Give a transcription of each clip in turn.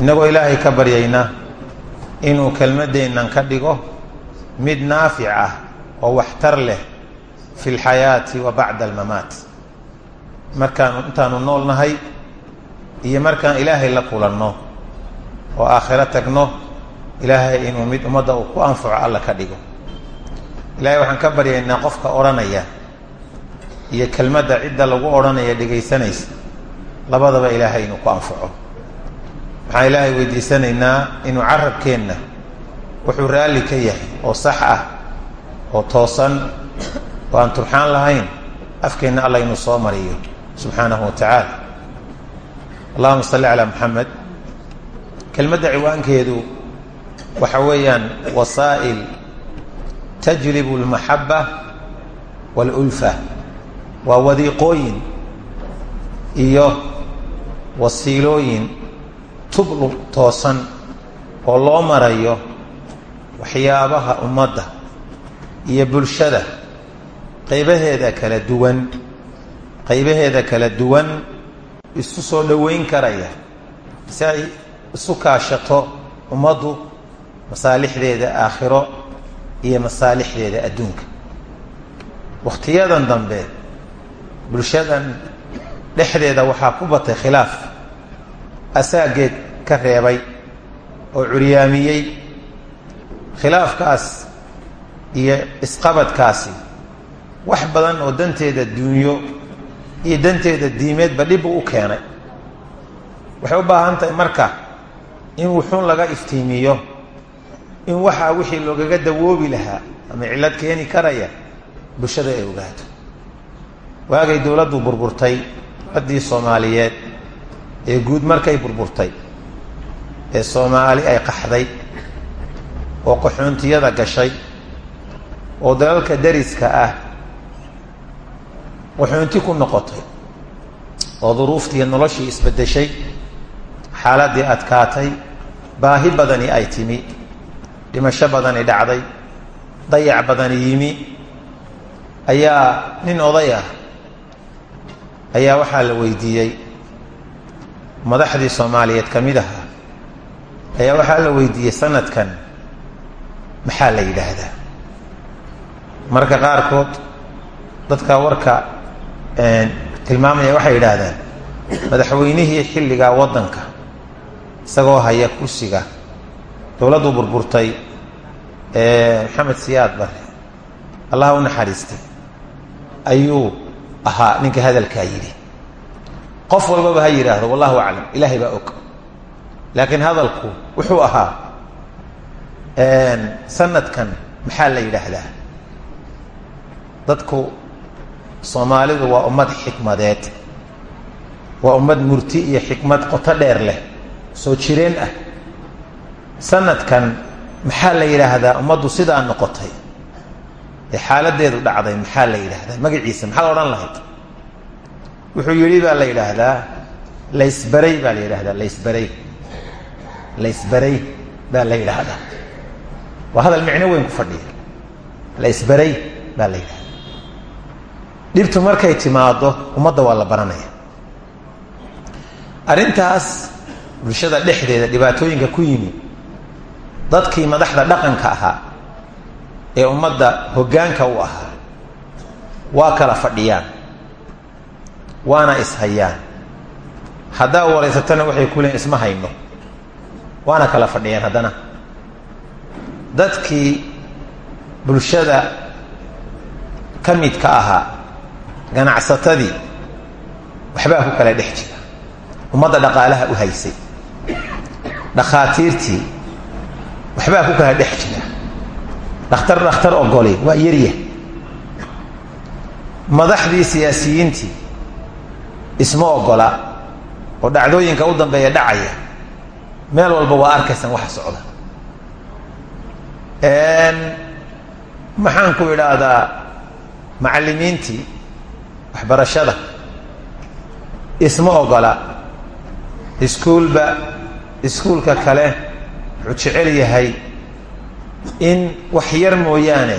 innagoo ilaahay ka baryayna inuu kelmaddeennan ka dhigo mid naafic ah oo waxtar leh fi lxayaati wa bacda almamaat markaanu intaanu nool nahay iyo markaan ilaahay la kulanno oo aakhiro tagno ilaahay inuu mid ummadda uu ku anfaco alla ka dhigo. Ilaahay waxaan ka baryaynaa qofka odhanaya iyo kelmadda cidda lagu odhanaya dhegaysanaysa labadaba ilaahay inuu ku anfaco waxaan ilaahay weydiisanaynaa inuu carabkeenna wuxuu raalli ka yahay oo sax ah oo toosan oo aan turxaan lahayn afkeenna alla inuu soo mariyo subxaanahu wa tacaala. Allahuma salli calaa muxamed kelmadda ciwaankeedu waxa weeyaan wasaa'il tajlibu almaxaba waalulfa waa wadiiqooyin iyo wasiilooyin tublu toosan oo loo marayo waxyaabaha ummadda iyo bulshada qaybaheeda kala duwan qaybaheeda kala duwan isu soo dhoweyn karaya si ay isu kaashato ummaddu masaalixdeeda aakhiro iyo masaalixdeeda adduunka. Wakhtiyadan dambe bulshadan dhexdeeda waxaa ku batay khilaaf asaageed ka reebay oo curyaamiyey khilaafkaas iyo isqabadkaasi. Wax badan oo danteeda duunyo iyo danteeda diimeedba dhibbuu u keenay. Waxay u baahan tahay marka in wuxuun laga iftiimiyo in waxaa wixii loogaga dawoobi lahaa ama cillad keeni karaya bulshada ay ogaato waagay dowladdu burburtay baddii soomaaliyeed ee guud markay burburtay ee soomaali ay qaxday oo qaxoontiyada gashay oo dalalka dariska ah qaxoonti ku noqotay oo duruuftii noloshii isbeddeshay xaaladdii adkaatay baahi badani ay timi dhimasho badani dhacday dayac badani yimi ayaa nin oday ah ayaa waxaa la weydiiyey madaxdii soomaaliyeed ka mid aha ayaa waxaa la weydiiyey sanadkan maxaa la yidhaahdaa? Marka qaarkood dadka warka tilmaamaya waxay yidhaahdaan madaxweynihii xilligaa waddanka isagoo haya kursiga dowladdu burburtay maxamed siyaad bare allah u naxariistay ayuu ahaa ninka hadalkaa yidhi qof walbaba ha yidhaahdo wallahu aclam ilaahay baa og. Laakiin hadalku wuxuu ahaa sanadkan maxaa la yidhaahdaa? Dadku soomaalidu waa ummad xikmadeed waa ummad murti iyo xikmad qoto dheer leh soo jireen ah. Sanadkan maxaa la yidhaahdaa ummaddu sidaa noqotay? Ee xaaladeedu dhacday maxaa la yidhaahdaa? Magaciisa maxaa la odhan lahayd wuxuu yidhi baa la yidhaahdaa? Laysbaray baa la yidhahdaa laysbaray laysbaray baa la yidhaahdaa. Waa hadal micno weyn ku fadhiya. Laysbaray baa la yidhahdaa dhibtu markay timaado ummadda waa la baranaya. Arrintaas bulshada dhexdeeda dhibaatooyinka ku yimi. Dadkii madaxda dhaqanka ahaa ee ummadda hoggaanka u ahaa waa kala fadhiyaan waana ishayaan haddaa waraysatana waxay ku leeyiin isma hayno. Waana kala fadhiyaan haddana. Dadkii bulshada ka midka ahaa ganacsatadii waxbaa ku kala dhex jira. Ummadda dhaqaalaha u haysay. Dhakhaatiirtii waxbaa ku kala dhex jira. Dhakhtar dhakhtar ogoli waa yarya madaxdii siyaasiyiintii isma ogola oo dhacdooyinka u dambeeya dhacaya. Meel walba waa arkaysan waxa socda. Maxaan ku idhaahdaa macallimiintii waxbarashada. Isma ogola iskuulba iskuulka kale wuxuu jecel yahay in wax yar mooyaane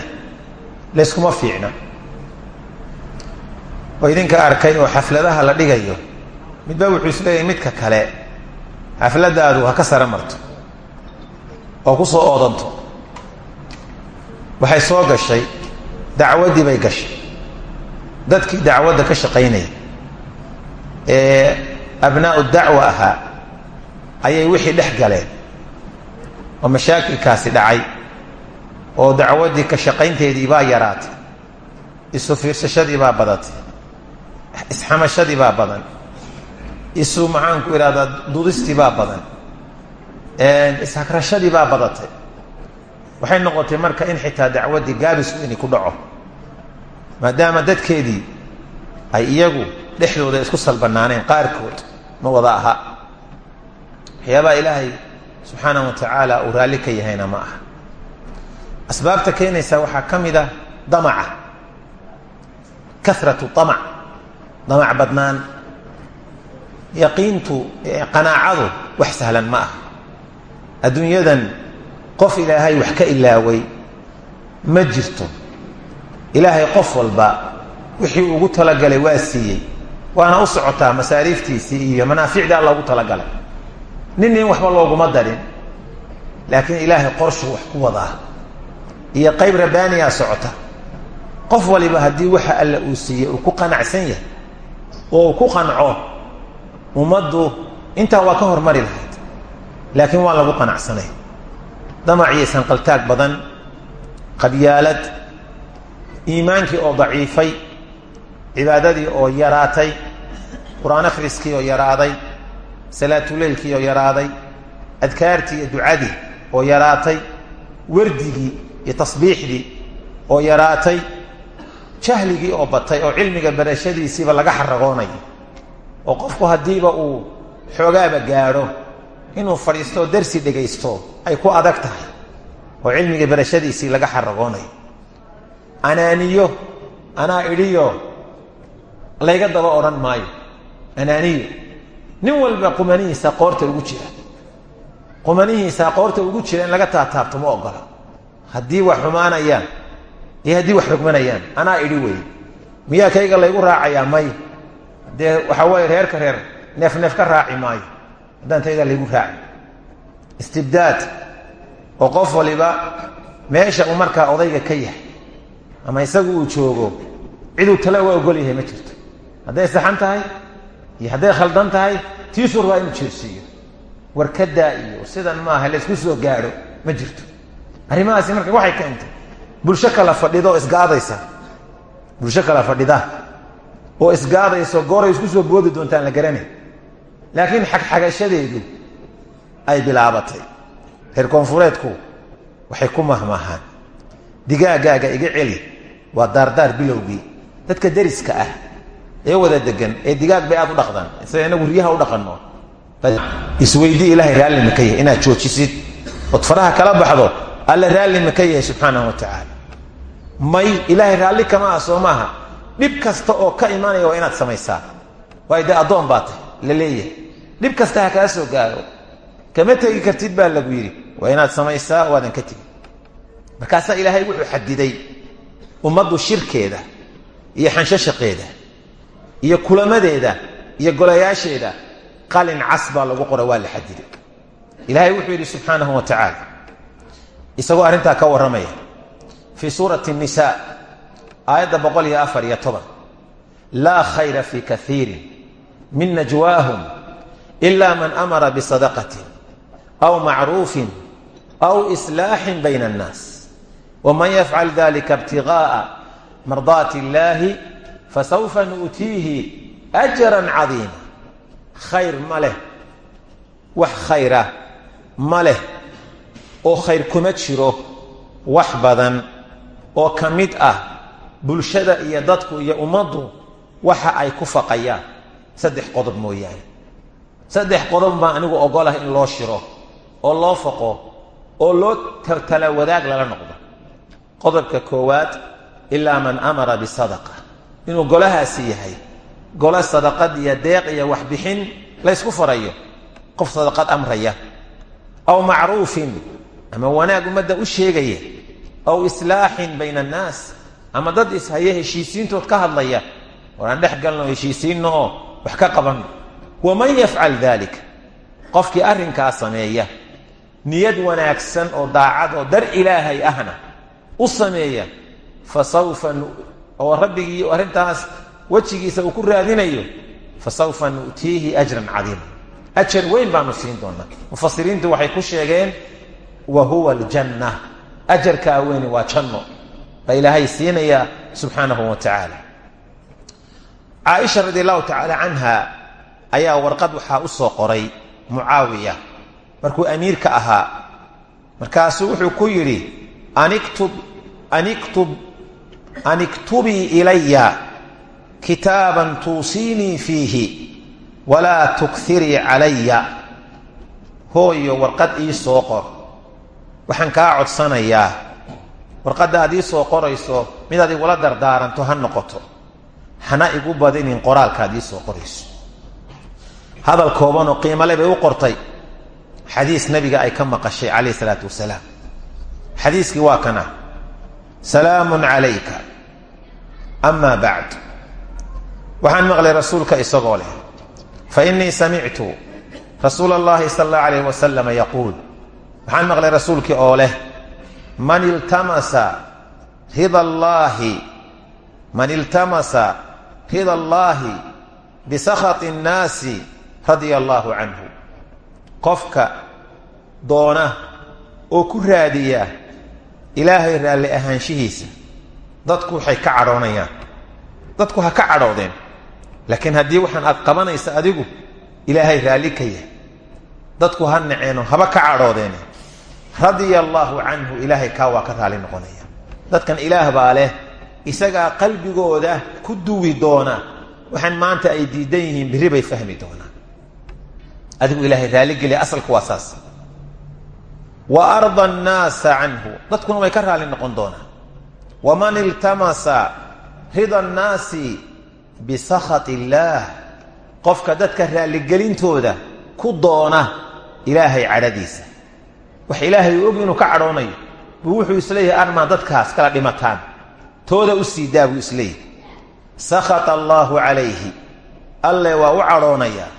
layskuma fiicna oo idinka arkay oo xafladaha la dhigayo midba wuxuu is leeyahay midka kale. Xafladaadu ha ka sare marto oo ku soo oodanto. Waxay soo gashay dacwaddii bay gashay. Dadkii dacwadda ka shaqaynaya ee abnaa'u dacwa ahaa ayay wixii dhex galeen oo mashaakilkaasi dhacay oo dacwaddii ka shaqaynteedii baa yaraatay isu fiirsashadii baa badatay isxamashadii baa badan. Isu maxaanku idhahdaa dudistii baa badan. Ishagrashadii baa badatay. Waxay noqotay marka in xitaa dacwaddii gaabisku inay ku dhaco. Maadaama dadkeedii ay iyagu dhexdooda isku salbanaaneen qaarkood ma wada aha. Waxyaabaha ilaahay subxaanahu wa tacaala uu raalli ka yahayna ma aha. Asbaabta keenaysa waxaa ka mid a damaca. Karatu amac damac badnaan. Yaqiintu qanaacadu wax sahlan ma aha adduunyadan qof ilaahay wax ka ilaaway ma jirto. Ilaahay qof walba wixii ugu talagalay waa siiyey. Waana u socotaa masaariiftiisii iyo manaaficdii alla ugu talagalay. Nin in waxba looguma darin. Laakiin ilaahay qorshuu wax ku wadaa. Iyo qayb rabbaaniyaa socota. Qof waliba haddii waxa alla uu siiyey uu ku qanacsan yahay oo uu ku qanco ummaddu intaa waa ka hormari lahayd laakiin waan lagu qanacsanay. Damac iyo sanqaltaag badan qabyaalad iimaankii oo daciifay cibaadadii oo yaraatay qur'aan akhriskii oo yaraaday salaatuleylkii oo yaraaday adkaartii iyo ducadii oo yaraatay wardigii iyo tasbiixdii oo yaraatay jahligii oo batay oo cilmiga barashadiisiiba laga xaragoonayo oo qofku haddiiba uu xoogaaba gaadho inuu fadhiisto darsi dhegaysto ay ku adag tahay oo cilmiga barashadiisii laga xaragoonayo anaaniyo anaa idhiyo layga daba odhan maayo. Anaaniyo nin walba qumanihiisa qoorta ugu jira. Qumanihiisa qoorta ugu jira in laga taataabto ma ogola. Haddii wax xumaanayaan iyo haddii wax xugmanayaan anaa idhi weeye miyaa kayga laygu raacayaa may? Dee waxaa weeye reerka reer neef neef ka raaci maayo. Haddaan tayda laygu raaci istibdaad oo qof waliba meesha uu markaa odayga ka yahay ama isagu uu joogo ciduu tale uga ogol yahay ma jirto. Hadday saxan tahay iyo hadday khaldan tahay tiisur waa inuu jeersiiyo. Warkadaa iyo sidan maaha laysku soo gaadho ma jirto. Arrimahaasi marka waxay keentay bulsho kala fadhida isgaadaysa bulsho kala fadhida. Oo isgaadayso gooray isku soo boodi doontaan la garanay laakiin xagxagashadeedu ay bilaabatay. Reer koonfureedku waxay ku mahmaahaan digaagaaga iga celi waa daardaar bilowgii. Dadka deriska ah ee wada degan ee digaag bay aad u dhaqdaan. Sida inagu riyaha u dhaqanno. Isweydii ilaahay raalli ma ka yahay inaad joojisid. Ood faraha kala baxdo alla raalli ma ka yahay subxaanahu wa tacaala may ilaahay raalli kama ah soo maaha. Dhib kasta oo ka imanaya waa inaad samaysaa. Waayo dee addoon baa tahy la leeyahay. Dhib kasta ha kaa soo gaaro. Kama tegi kartid baa lagu yidhi waa inaad samaysaa waadan ka tegi. Markaasaa ilaahay wuxuu xadiday ummaddu shirkeeda iyo xanshashaqeeda iyo kulamadeeda iyo golayaasheeda. Qalin cas baa lagu qora waa la xadiday ilaahay wuxuu yidhi subxaanahu wa tacaala isagoo arrintaa ka warramaya. Fii suurati nisa aayadda boqol iyo afar iyo toban. Laa khayra fii kaiirin min najwaahum ila man amara bisadaqatin aw macruufin aw islaaxin bayna annaas. Waman yafcal dalika ibtigaaa mardaati illaahi fasawfa nu'tiihi ajran cadiima. Khayr ma leh wax khayra ma leh oo khayr kuma jiro wax badan oo ka mid ah bulshada iyo dadku iyo ummaddu waxa ay ku faqayaan. Saddex qodob mooyaane. Saddex qodob baa anigu ogolah in loo shiro oo loo faqo oo loo tala wadaag lala noqdo. Qodobka koowaad ilaa man amara bisadaqa inuu golahaasi yahay golo sadaqad iyo deeq iyo waxbixin laysku farayo qof sadaqad amraya. Aw macruufin ama wanaag ummadda u sheegaya aw islaaxin bayna annaas. Ama dad ishaya heshiisiintood ka hadlaya war aan dhex galno heshiisiinno oo wax ka qabanno. Waman yafcal daalika qofkii arrinkaa sameeya niyad wanaagsan oo daacad oo dar ilaahay ahna u sameeya fa sawfa oo rabbigii arrintaas wejigiisa uu ku raadinayo fa sawfa nu'tiihi ajran cadiima ajar weyn baanu siin doonaa mufasiriintu waxay ku sheegeen wa huwa aljanna. Ajarkaa weyni waa janno. Baa ilaahay siinayaa subxaanahu wa tacaala caaisha radi allahu tacaala canha ayaa warqad waxaa u soo qoray mucaawiya. Markuu amiirka ahaa markaasuu wuxuu ku yidhi aniktub aniktub an iktubii ilaya kitaaban tuusiinii fiihi walaa tukhirii calaya. Hooyo warqad ii soo qor waxaan kaa codsanayaa. Warqadda aad ii soo qorayso midaad igula dardaaranto ha noqoto. Hana igu badinin qoraalkaad ii soo qorayso. Hadal koobanoo qiimale bay u qortay. Xadiis nabiga ay ka maqashay calayh isalaatu wasalaam. Xadiiskii waa kana. Salaamun calayka. Ama bacd. Waxaan maqlay rasuulka isagoo leh. Fa innii samictu rasuula allahi sala allahu alayh wasalama yaquul waxaan maqlay rasuulkii oo leh man iltamasa rida allaahi man iltamasa rida allaahi bisakhati اnnaasi radia allaahu canhu qofka doona oo ku raadiya ilaahay raalli ahaanshihiisa dadku waxay ka cadhoonayaan. Dadku ha ka cadhoodeen. Laakiin haddii waxaan aad qabanaysa adigu ilaahay raalli ka yahay. Dadku ha naceeno haba ka cadhoodeen radia allaahu canhu ilaahay kaa waa ka raali noqonaya. Dadkan ilaah baa leh isagaa qalbigooda ku duwi doona. Waxaan maanta ay diidan yihiin bay fahmi doonaan adigu ilaahay raaligeliya asalku waa saas. Wa arda annaasa canhu dadkuna way ka raali noqon doonaan. Waman iltamasa rida annaasi bisakhati illaah qofka dadka raalligelintooda ku doona ilaahay cadhadiisa wax ilaahay og inuu ka cadhoonayo buu wuxuu is leeyahay armaa dadkaas kala dhimataan. Tooda u sii daa buu is leeyahay sakhata allaahu calayhi. Alle waa u cadhoonayaa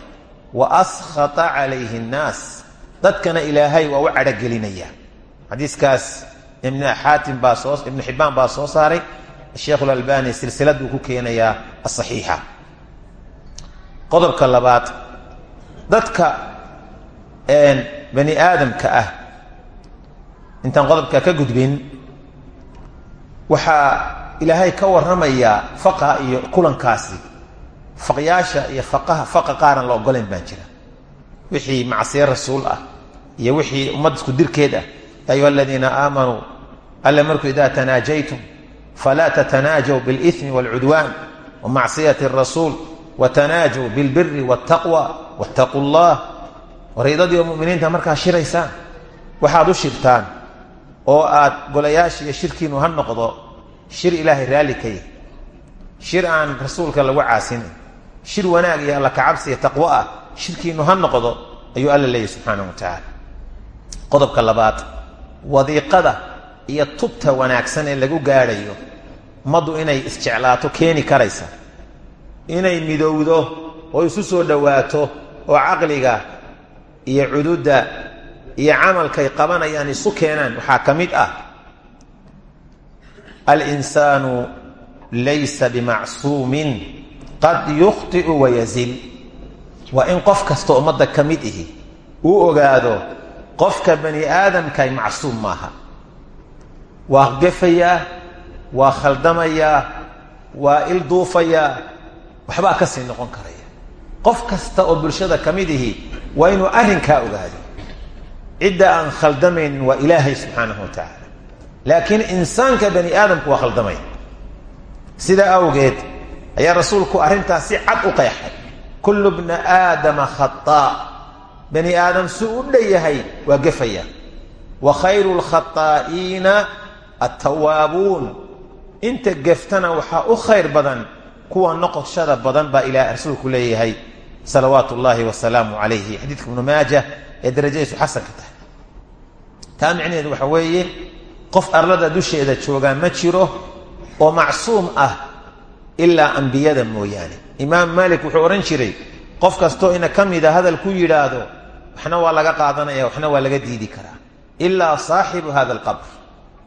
wa askhata calayhi annaas dadkana ilaahay waa u cadhogelinaya xadiiskaas ibn xaatim baa soo ibnu xibbaan baa soo saaray. Sheekhu lalbani silsilad ku keenayaa asaxiixa qodobka labaad. Dadka bani aadamka ah intaan qodobka ka gudbin waxaa ilaahay ka warramayaa faqa iyo kulankaasi faqyaasha iyo faqaha faqa qaaran la ogolayn baan jira wixii macsiye rasuul ah iyo wixii ummad isku dirkeed ah ya ayuha aladiina aamanuu alle markuu idaa tanaajaytum falaa tatanaajaw biاlإثmi wاlcudwaan wamacsiyati الrasuul watanaajaw biاlbiri wاtaqwa wاtaquu اllah wariidadii oo muminiinta markaa shiraysaan waxaad u shirtaan oo aad golayaasha iyo shirkiinu ha noqdo shir ilaahay raalli ka yahy shir aan rasuulka lagu caasinin shir wanaag iyo alla kacabsi iyo taqwo ah shirkiinu ha noqdo ayuu alla leeyahy subxaanahu wa tacaala. Qodobka labaad wadiiqada iyo tubta wanaagsan ee lagu gaadhayo ummaddu inay isjeclaato keeni karaysa. Inay midowdo oo isu soo dhowaato oo caqliga iyo cududda iyo camalkay qabanayaan isu keenaan waxaa ka mid ah alinsaanu laysa bimacsuumin qad yukhطi'u wayazil waa in qof kasta ummadda ka mid ihi uu ogaado qofka bani aadamkay macsuum maaha. Waa gefayaa waa khaldamayaa waa ilduufayaa waxbaa ka sii noqon karaya. Qof kasta oo bulshada ka mid ihi waa inuu arrinkaa ogaado cidda aan khaldamaynin waa ilaahay subxaanahu wa tacaala. Laakiin insaanka bani aadamku waa khaldamay. Sidaa awgeed ayaa rasuulku arrintaas si cad u qeexay. Kullu bna aadama khataa bani aadam suu u dhanyahay waa gefaya. Wa khayru lkhataa'iina attawaabuun inta geftana waxaa u khayr badan kuwa noqoshada badan baa ilaah rasuulku leeyahay. Salawaatu ullaahi wasalaamu calayhi xadiidka ibnu maaja ee darajadiisu xasanka tahay taa micnaheedu waxa weeye qof arlada dusheeda joogaa ma jiro oo macsuum ah ilaa ambiyada mooyaane. Imaam maalik wuxuu odhan jiray qof kastoo ina ka mida hadal ku yidhaahdo waxna waa laga qaadanaya waxna waa laga diidi karaa. Ilaa saaxibu hada alqabr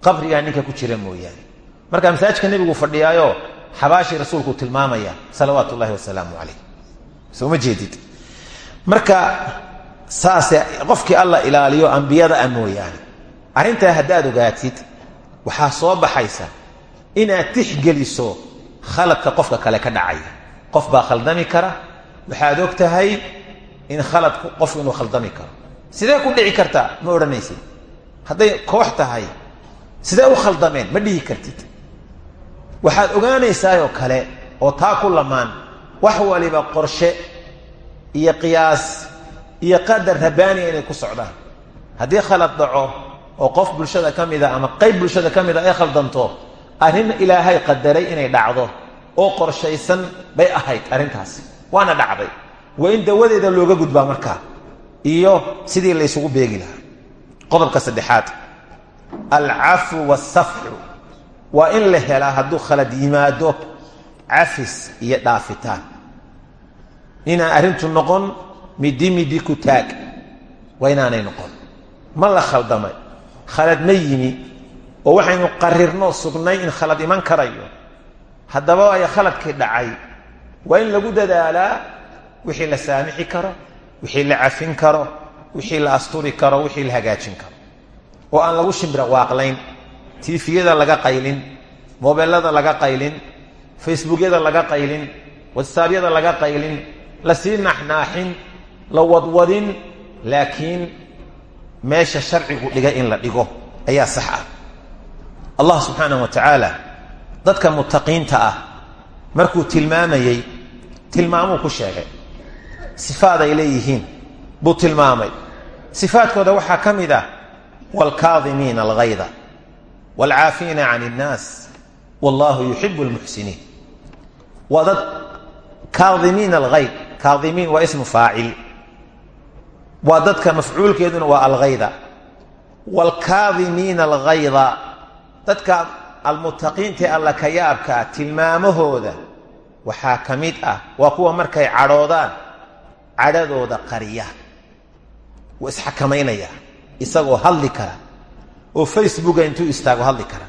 qabrigaa ninka ku jira mooyaane. Marka masaajidka nebigu fadhiyaayo xabaashii rasuulku tilmaamaya salawaatu wasalaamu calayh. Soo ma jeedid? Marka saase qofkii alla ilaaliyo ambiyada a mooyaane arrintaa haddaad ogaatid waxaa soo baxaysa inaad tixgeliso khaladka qofka kale ka dhacaya qof baa khaldami kara waxaad og tahay in khaladku qofku inuu khaldami karo. Sidee ku dhici kartaa ma odhanaysid? Hadday koox tahay sidee u khaldameen? Ma dhihi kartid. Waxaad ogaanaysaayoo kale oo taa ku lamaan wax waliba qorshe iyo qiyaas iyo qadar rabaaniya inay ku socdaan. Haddii khalad dhaco oo qof bulshada ka mida ama qayb bulshada ka mida ay khaldanto arrin ilaahay qadaray inay dhacdo oo qorshaysan bay ahayd arrintaasi waana dhacday. Waa in dawadeeda looga gudbaa markaa iyo sidii laysugu beegi lahaa. Qodobka saddexaad alcafu wasafxu waa in la helaa hadduu khalad yimaado cafis iyo dhaafitaan. Inaan arrintu noqon midi midi ku taag. Waa inaanay noqon. Ma la khaldamay khalad ma yimi oo waxaynu qarirno sugnay in khalad iman karayo. Haddaba ay khaladkii dhacay. Waa in lagu dadaalaa wixii la saamixi karo wixii la cafin karo wixii la asturi karo wixii la hagaajin karo. Oo aan lagu shimbira waaqlayn tiifiyada laga qaylin mobeelada laga qaylin facebookyada laga qaylin watsaabyada laga qaylin la sii naxnaaxin la wadwadin laakiin meesha sharcigu dhigay in la dhigo ayaa sax ah. Allah subxaanahu wa tacaala dadka mutaqiinta ah markuu tilmaamayey tilmaamuu ku sheegay. Sifaad ay leeyihiin buu tilmaamay. Sifaadkooda waxaa ka mid ah waalkaadimiina alghayda waalcaafiina can innaas wallahu yuxibu lmuxsiniin waa dad kaadimiina alghayd kaadimiin waa ismu faacil waa dadka mafcuulkeeduna waa alghayda. Waalkaadimiina alghayda. Dadka almutaqiintae alla ka yaabkaa tilmaamahooda waxaa ka mid ah waa kuwa markay cadhoodaan cadhadooda qariya. Wuu isxakamaynaya isagoo hadli kara oo facebooka intuu istaago hadli kara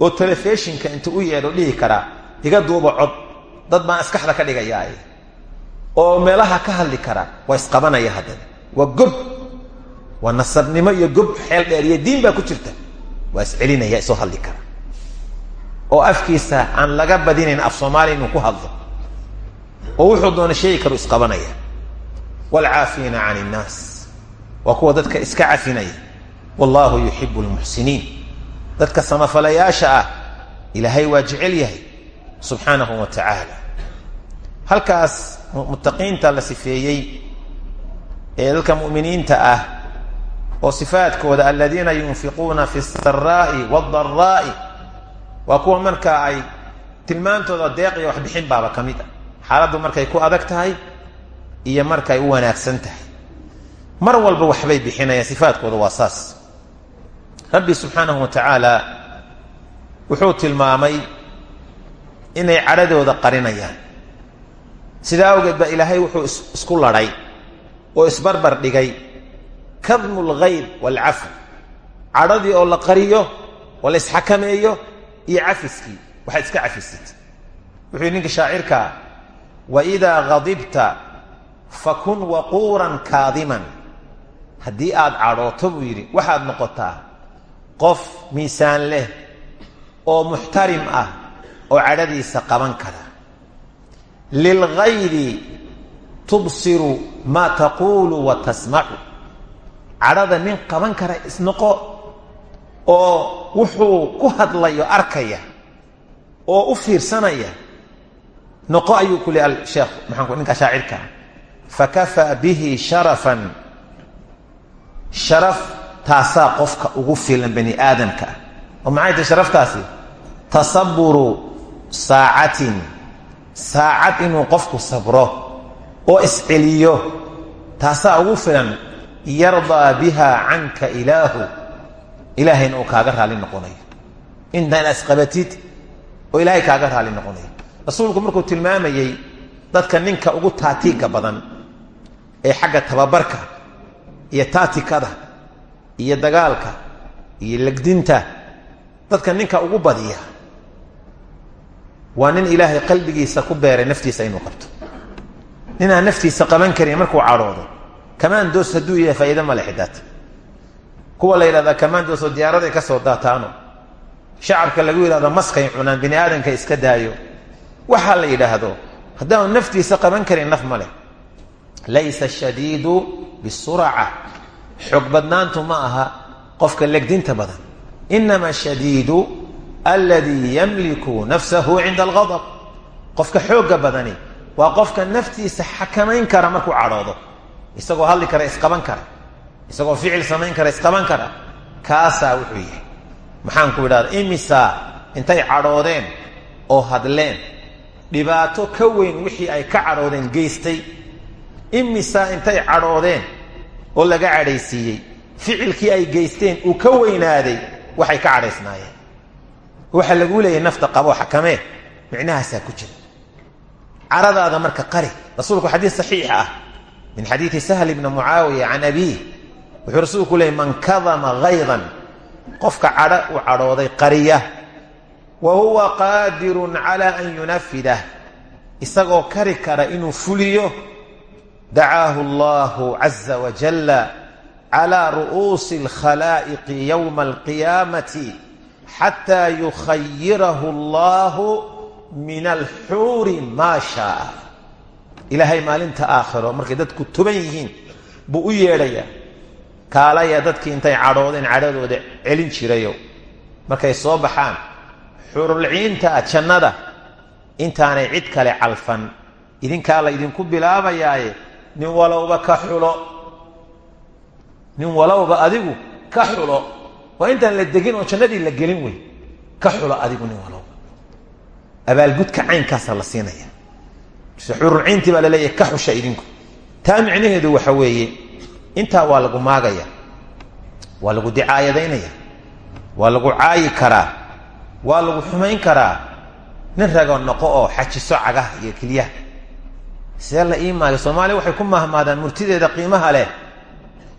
oo telefishinka intuu u yeedho dhihi karaa iga duuba cod. Dad baan iskaxda ka dhigayaaye oo meelaha ka hadli kara waa isqabanaya haddana waa gob waa nasabnimo iyo gob xeel dheer iyo diin baa ku jirta. Waa iscelinaya isoo hadli kara. Oo afkiisa aan laga badinayn af soomaaliya inuu ku hadlo. Oo wuxuu doona sheegi karu isqabanaya. Waalcaafiina can innaas waa kuwa dadka iska cafinaya wallahu yuxibu lmuxsiniin dadka samafalayaasha ah ilaahay waa jecel yahay subxaanahu wa tacaala. Halkaas muttaqiinta la sifeeyey ee dadka mu'miniinta ah oo sifaadkooda aladiina yunfiquuna fi saraa'i wadaraa'i waa kuwa marka ay tilmaantooda deeqiyo waxbixin baaba ka mid a. Xaaladdu markay ku adag tahay iyo markay u wanaagsan tahay. Mar walba waxbay bixinayaan sifaadkooda waa saas. Rabbi subxaanahu wa tacaala wuxuu tilmaamay inay cadhadooda qarinayaan. Sidaa awgeed baa ilaahay wuxuu isku ladhay oo isbarbar dhigay. Kadmu lghayb waalcafu cadhadii oo la qariyo oo la isxakameeyo iyo cafiskii waxaad iska cafisid wuxuu ninka shaacirkaa waidaa gadibta fakun waquuran kaadiman. Haddii aad cadhooto buu yidhi waxaad noqotaa qof miisaan leh oo muxtarim ah oo cadhadiisa qaban kara. Lilgayri tubsiru maa taquulu wa tasmacu cadhada nin qaban kara isnoqo oo wuxuu ku hadlayo arkaya oo u fiirsanaya noqo ayuu ku li alsheekh maxaanku ninka shaacirka. Fakafaa bihi sharafan. Sharaf taasaa qofka ugu filan bani aadamka. Ah oo maxay tahay sharaftaasi? Tasaburu saacatin. Saacad inuu qofku sabro oo isceliyo taasaa ugu filan yardaa biha canka ilaahu ilaahayna uu kaaga raali noqonayo. Inta inaad isqabatid oo ilaahay kaaga raali noqonayo. Rasuulku markuu tilmaamayey dadka ninka ugu taatiigga badan ee xagga tababarka iyo taatikada iyo dagaalka iyo legdinta dadka ninka ugu badiya waa nin ilaahay qalbigiisa ku beeray naftiisa inuu qabto ninaan naftiisa qaban karin markuu cadhoodo. Kamandos hadduu yahay faa'iida male xidaata kuwa la yidhahdaa kamandos oo diyaaraday ka soo daataano. Shacabka lagu yidhahdo maskay cunaan bini aadamka iska daayo. Waxaa la yidhaahdo haddaanu naftiisa qaban karin naf ma leh. Laysa ashadiidu bisuraca. Xoog badnaantu ma aha qofka legdinta badan. Inama shadiidu alladii yamliku nafsahu cinda algadab qofka xoogga badani waa qofka naftiisa xakamayn kara markuu cadhoodo. Isagoo hadli kara isqaban kara. Isagoo ficil samayn kara isqaban kara. Kaasaa wuxuu yahay. Maxaan ku idhahda imisaa intay cadhoodeen oo hadleen. Dhibaato ka weyn wixii ay ka cadhoodeen geystay. Imisaa intay cadhoodeen oo laga cadhaysiiyey. Ficilkii ay geysteen uu ka weynaaday waxay ka cadhaysnaayeen. Waxaa laguu leeyahay nafta qaboo xakamee. Micnahaasaa ku jira caradaada marka qari. Rasuulku xadiis saxiix ah. Min xadiidi sahl ibni mucaawiya can abiih wuxuu rasuulku leeyay man kadama haydan qofka cadho u cadhooday qariya wa huwa qaadirun cala an yunafidah. Isagoo kari kara inuu fuliyo dacaahu allahu caza wajalla calaa ru'uusi alkhalaa'iqi yowma alqiyaamati xataa yukhayirahu allahu min alxuuri maa shaaa ilaahay maalinta aakhiro markay dadku tuban yihiin buu u yeedhayaa kaalaya dadkii intay cadhoodeen cadhadooda celin jirayo. Markay soo baxaan xurulciinta jannada intaanay cid kale calfan. Idinkaa la ydinku bilaabayaaye nin walowba ka xulo. Nin walowba adigu ka xulo. Waa intaan la degin oo jannadii la gelin wey. Ka xulo adigu nin walowba abaalgudka caynkaasaa la siinaya. Xurulciintii baa la leeyahay ka xusha idinku. Taa micnaheedu waxa weeye intaa waa lagu maagaya waa lagu dicaayadaynaya waa lagu caayi karaa waa lagu xumayn karaa. Nin rago noqo oo xajiso cagaha iyo kelyaha. See la ii maayo soomaaliya waxay ku mahmaadaan murtideeda qiimaha leh.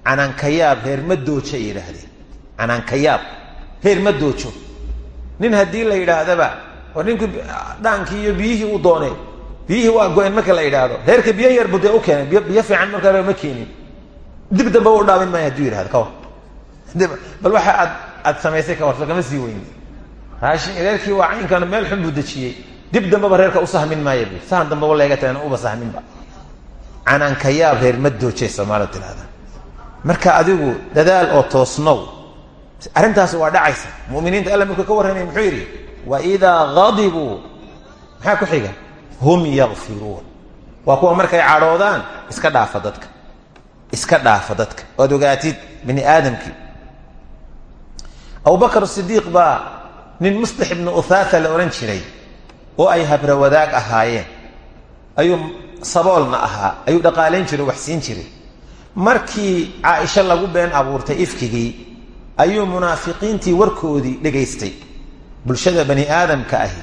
Canaankayaab reer ma doojo ay yidhaahdeen. Canaankayaab reer ma doojo. Nin haddii la yidhaahdaba oo ninkii dhaankii iyo biyihii u doonay. Biyihii waa go-een marka la yidhaahdo. Reerka biyo yar bu dee u keenay. Biyo biyo fiican markaa ma keenin. Dib damba u dhaabin maayo haduu yidhahdo ka war bal waxa aad aad samaysay ka war so kama sii weyni raashin reerkii waa caynkan meel xun buu dejiyey. Dib dambaba reerka u sahmin maayo bu sahan dambaba leega tagan uba sahminba canaankayaab reer ma doojay soomaalida tirahda marka adigu dadaal oo toosnow. Arrintaasi waa dhacaysa. Muminiinta alla ka warramay muxuu waidaa adibuu maxaa ku xiga? Hum yakfiruun waa kuwa markay cadhoodaan iska dhaafa dadka. Iska dhaafa dadka. Oad ogaatid bini aadamkii. Abubakar sidiiq baa nin mustax ibnu uthaatha la odhan jiray oo ay habra wadaag ahaayeen. Ayuu saboolna ahaa ayuu dhaqaalayn jiray wax siin jiray. Markii caaisha lagu been abuurtay ifkigii ayuu munaafiqiintii warkoodii dhegaystay bulshada bani aadamka ahi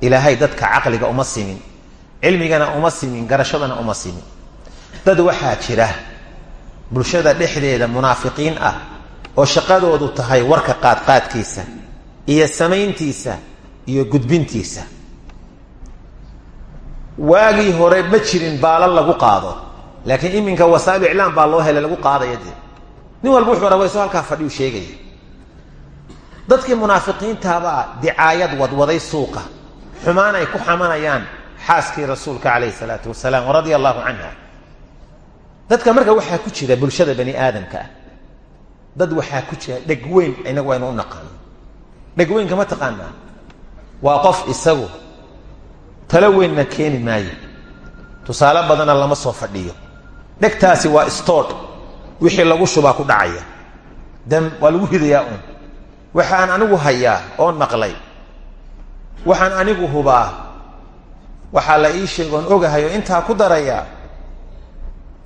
ilaahay dadka caqliga uma simin cilmigana uma simin garashadana uma simin. Dad waxaa jira bulshada dhexdeeda munaafiqiin ah oo shaqadoodu tahay warka qaadqaadkiisa iyo samayntiisa iyo gudbintiisa. Waagii hore ma jirin baala lagu qaado laakiin iminka wasaa'il iclaam baa loo helay lagu qaadaya dee. Nin walba wuxuu raba isoo halkaa fadhiyu sheegaya dadkii munaafiqiintaabaa dicaayad wadwaday suuqa. Xumaan ay ku xamanayaan xaaskii rasuulka calayhi salaatu wasalaam radia allahu canha dadka marka waxaa ku jira bulshada bani aadamka dad waxaa ku jira dhegweyn inagu aynu u naqaano dhegweynka ma taqaanaa. Waa qof isagu talo weynna keeni maayo. Tusaale badana lama soo fadhiyo. Dhegtaasi waa stood. Wixii lagu shubaa ku dhacaya. Dam waa lagu hidayaa uun waxaan anigu hayaa oon maqlay. Waxaan anigu hubaa. Waxaa la ii sheega oon ogahay intaa ku darayaa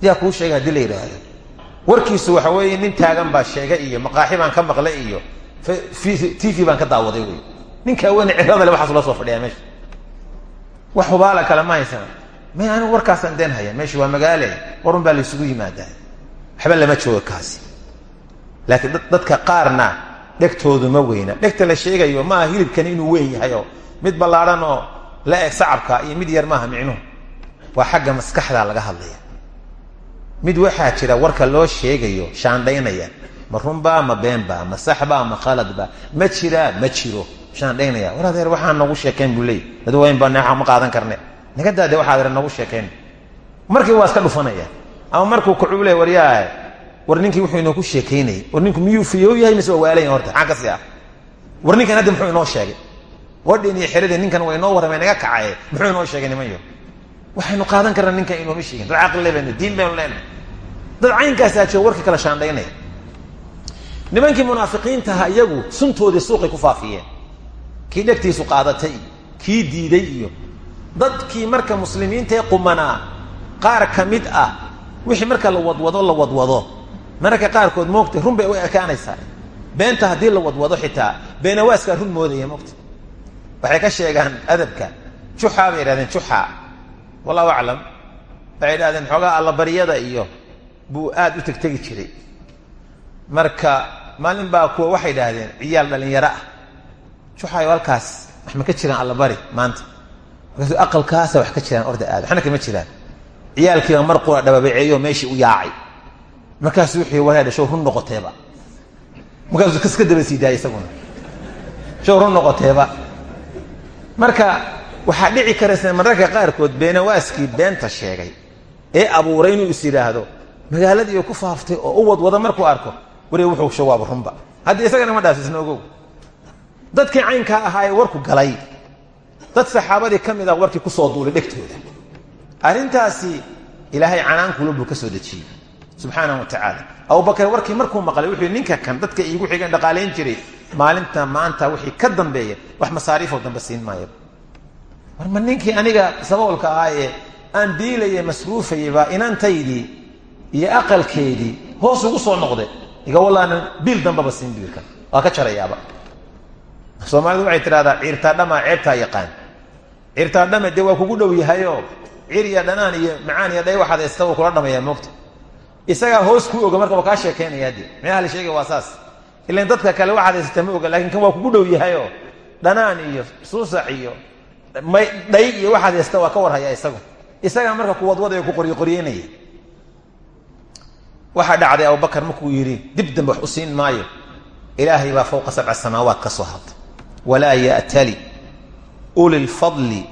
yaa kuu sheega haddii la yidhaahdo. Warkiisu waxa weeye nin taagan baa sheegay iyo maqaaxi baan ka maqlay iyo t v baan ka daawaday wey ninkaa weyne cirada le waxaas loo soo fadhiyaa meesha. Wax hubaala kale ma haysana. May anigu warkaasaan deen haya meesha waa magaale. Warun baa laysugu yimaadaa. Waxba lama joogo kaasi. Laakiin dadka qaarna dhegtoodu ma weyna. Dhegta la sheegayo maaha hilibkani inuu weyn yahayoo mid ballaadhan oo la eg sacabka iyo mid yar maaha micnuhu. Waa xagga maskaxda laga hadlaya. Mid waxaa jira warka loo sheegayo shaandhaynaya. Ma runbaa ma beenba ma saxba ma khaladba ma jiraa ma jiro. Shaandhaynaya. War adeer noogu sheekayn buu leey dadweyn baa neexa ma qaadan karne. Naga daade noogu sheekayn markii waa iska dhufanaya. Ama markuu kucuu le waryaa war ninkii wuxuu inoo ku sheekaynayay. War ninku miyuu fiyow yahay mise waa waalayan horta? Xaa kasi ah? War ninkan hadda muxuu inoo sheegay. Wadhin iyo xeradii ninkan waa inoo warramay naga kacaye. Muxuu inoo sheegay nimanyo waxaynu qaadan karna ninkan inooma sheegin dad caqlile baynu diin baynu leenahay. Dad caynkaasaa jooga warka kala shaandhaynaya. Nimankii munaafiqiintaha iyagu suntoodii suuqay ku faafiyeen. Kii dhegtiisu qaadatay kii diiday iyo dadkii marka muslimiintaee qumanaa qaar ka mid ah wixii marka la wadwado la wadwado mararka qaarkood moogta run bay u ekaanaysaa beenta haddii la wadwado xitaa beenawaaskaa run moodaya moogta. Waxay ka sheegaan adabka. Juxaa bay yidhahdeen juxaa wallahu aclam. Waxay idhahdeen xoogaa allabaryada iyo buu aad u tegtegi jiray. Marka maalin baa kuwa waxay idhaahdeen ciyaal dhalinyaro ah. Juxaayo halkaas wax ma ka jiraan allabari maanta. Markaasu aqalkaasa wax ka jiraan orda aad waxna kama jiraan. Ciyaalkiiba mar qura dhababaceeyo meeshii u yaacay markaasu wuxuu wareedha show run noqoteeba. Markaasuu kaska daba sii daayay isaguna. Show run noqoteeba. Marka waxaa dhici karaysa mararka qaarkood beenawaaskii beenta sheegay ee abuuray inuu is yidhaahdo magaaladii ku faaftay oo u wadwada markuu arko wari wuxuu shawaaba runba. Hadda isagana ma dhaafisna ogow. Dadkii caynkaa ahaa ee warku galay dad saxaabadii ka mid ah warkii ku soo duulay dhegtooda. Arrintaasi ilaahay canaankulo buu ka soo dejiyey subxaanahu wa tacaala abubakar warkii markuu maqlay wuxuu ninka kan dadka iigu xigeen dhaqaalayn jiray maalinta maanta wixii ka dambeeya wax masaariifoo dambe siin maayo. War ma ninkii aniga saboolka ahaa ee aan biilaye masruufayay baa inantaydii iyo aqalkeedii hoos ugu soo noqday. Iga wallaanan biil dambaba siin biilkan waa ka jarayaaba. Soomaalidu waxay tidhahdaa ciirtaadhamaa ceebtaa yaqaan. Ciirtaadhame dee waa kugu dhow yahayoo? Cir iyo dhanaan iyo macaan iyo dhay waxaad haysta wuu kula dhamayaa moogta isagaa hoos ku oga marka waa kaa la sheegay waa saas. Ilan dadka kale waxaad haysata ma oga laakiin kan waa kugu dhow yahayoo dhanaan iyo suusac may dhay iyo waxaad haysta waa ka warhayaa isagu. Isagaa marka kuwadwadayo ku qoryoqoryeynaya waxaa dhacday abubakar markuu yidhi dib dambe wax u maayo. Ilaahay baa fowqa sabca samaawaat ka soo ya'tali uli lfadli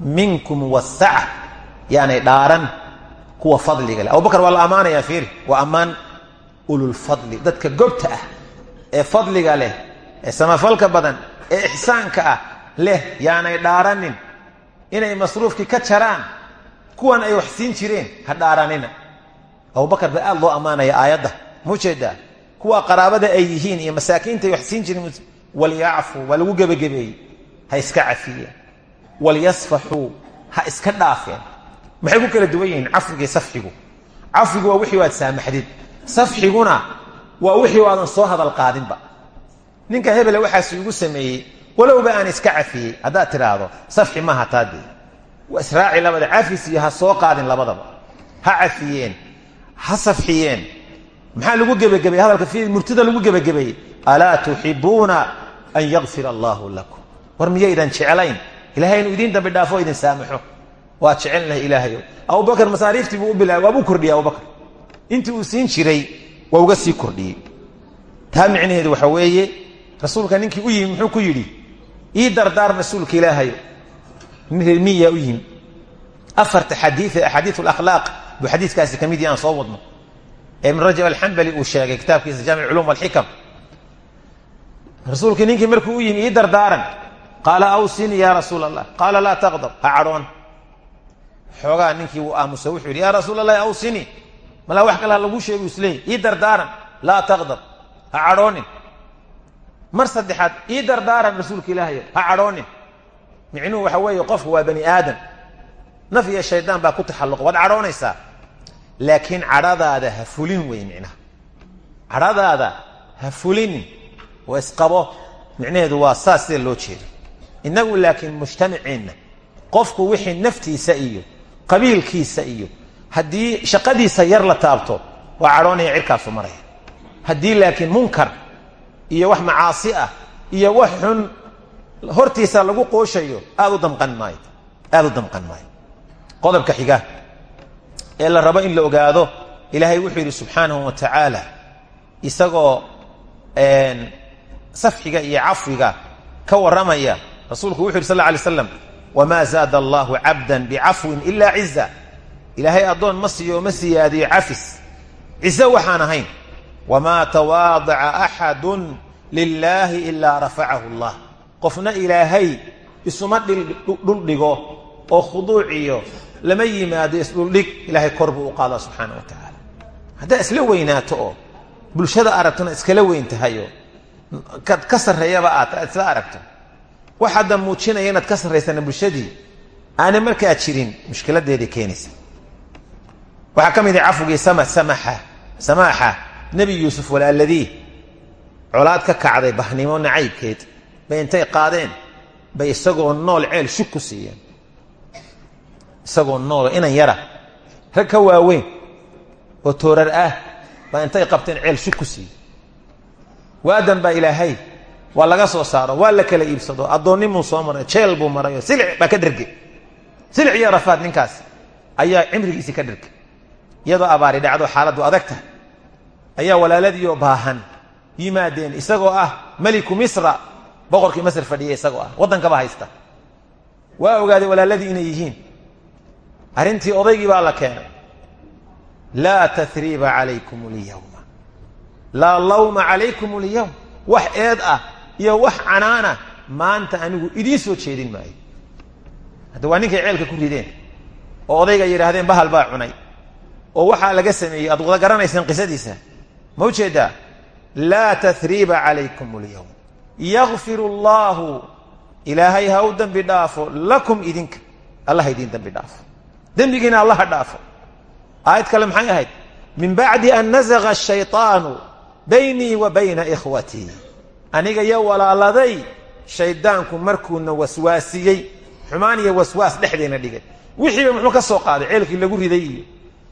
minkum wasaca yaanay dhaaran kuwa fadliga leh. Abubakar waa la ammaanayaa fiiri. Waa ammaan ululfadli dadka gobta ah ee fadliga leh ee samafalka badan ee ixsaanka ah leh yaanay dhaaranin inay masruufkii ka jaraan kuwan ay wax jireen ha dhaaranina. Abubakar baa aad loo ammaanaya aayadda. Ma u jeedaa kuwa qaraabada ay yihiin iyo masaakiinta ay jireen walyacfuu waa lagu gebagabeeyey ha iska cafiyeen. Walyasfaxuu ha iska dhaafeen maxay ku kala duwan yihiin cafwiga safxigu? Cafwigu waa wixii waad saamaxdid. Safxiguna waa wixii aadan soo hadal qaadinba. Ninka hebele waxaas igu sameeyey walowba aan iska cafiyey haddaad tidhaahdo safxi maaha taadee israaci labada cafis ha soo qaadin labadaba. Ha cafiyeen ha safxiyeen. Maxaa lagu gebagabeeyey hadalka murtida lagu gebagabeeyey alaa tuxibuuna an yakfir allaahu lakum. War miyaydan jeclayn? Ilahay inuu idiin dambi dhaafo idin saamaxo waa jecelnahay ilaahayo abubakar masaariiftii buu u bilaabay waabuu kordhiyey abubakar intii uu siin jiray waa uga sii kordhiyey. Taa micnaheedu waxa weeye rasuulka ninkii u yimi muxuu ku yidhi ii dardaar rasuulka ilaahayo miyaa u yimi afarta xadiie axaadiiu lakhlaaq buu xadiiskaasi ka mid yahi aan soo wadno. Ibn rajab alxambali uu sheegay kitaabkiisa jaamic culum walxikam. Rasuulkii ninkii markuu u yimi ii dardaaran. Qaala awsini ya rasuul allah qaala laa taqdab. Ha cadhoon xoogaa ninkii wuu aamusa wuxuu yidhi yaa rasuul allahi awsini malaa wax kale ha laguu sheegu isleey ii dardaaran laa taqdab ha cadhoonin. Mar saddexaad ii dardaaran rasuulka ilaahayo ha cadhoonin. Micnuhu waxa weeye qofku waa bani aadam. Naf iyo shaydaan baa ku taxalluqa waad cadhoonaysaa. Laakiin cadhadaada ha fulin wey micnaha. Cadhadaada ha fulinin oo isqabo micnaheedu waa saas sida loo jeedo. Innagu laakiin mujtamaceenna qofku wixii naftiisa iyo qabiilkiisa iyo haddii shaqadiisa yar la taabto waa cadhoonaya cirkaasu maraya. Haddii laakiin munkar iyo wax macaasi ah iyo wax xun hortiisa lagu qooshayo aad u damqan maayo aada u damqan maayo. Qodobka xiga ee la rabo in la ogaado ilaahay wuxuu yidhi subxaanahu wa tacaala isagoo safxiga iyo cafwiga ka warramaya rasuulku wuxu yidhi sal lla alay slam wamaa zaada allahu cabdan bicafwin ila ciza ilaahay addoon ma siiyo ma siyaadiyo cafis cize waxaan ahayn wamaa tawaadaca axadun lilaahi ilaa rafacahu allah qofna ilaahay isuma dhuldhigo oo khuduuciyo lama yimaado isdhuldhig ilaahay kor buu u qaadaa subxaana wa tacaala haddaa isla weynaato oo bulshada aragtona iskala weyn tahayo ka sarreeyaba aad isla aragto wax hadda muujinaya inaad ka sarraysana bulshadii aanay markaa jirin mushkiladeeday keenaysa. Waxaa ka mid ah cafwigii samaxa samaaxa nebi yuusuf walaaladii colaad ka kacday bahnimo nacaybkeed. Bay intay qaadeen. Bay isagoo nool ceel shug siiyeen. Isagoo noolo inan yara. Rag ka waaweyn oo toorar ah baa intay qabteen ceel shug ku siiyey waadan baa ilaahay waa laga soo saaro waa la kala iibsado. Addoonnimuu soo maray jeel buu marayo. Silic baa ka dherge silic iyo rafaad ninkaas ayaa cimrigiisii ka dhergay iyadoo abaari dhacdo xaaladdu adag tahay. Ayaa walaaladiioo baahan yimaadeen isagoo ah meliku misra. Boqorkii masr fadhiya isagoo ah. Waddankaba haysta. Waa ogaaday walaaladii inay yihiin. Arrintii odaygii baa la keenay. Laa tasriiba calaykum اlyawma laa lawma calaykum اlyawm wax eed ah iyo wax canaana maanta anigu idiin soo jeedin maayo hadda waa ninkay ceelka ku rideen oo odayga yidhaahdeen bahal baa cunay oo waxaa laga sameeyey aad wada garanayseen qisadiisa ma ujeedaa laa tasriiba calaykum اlyawm yakfir اllahu ilaahay ha u dembi dhaafo lakum idinka allah idiin dembi dhaafo dembigiina allaha dhaafo aayad kale maxay ahayd min bacdi an nazaga ashayطaanu baynii wa bayna ikhwatii aniga iyo walaaladay shaydaanku markuuna waswaasiyey. Xumaan iyo waswaas dhexdeena dhigay. Wixiiba muxuu ka soo qaaday? Ceelkii lagu riday iyo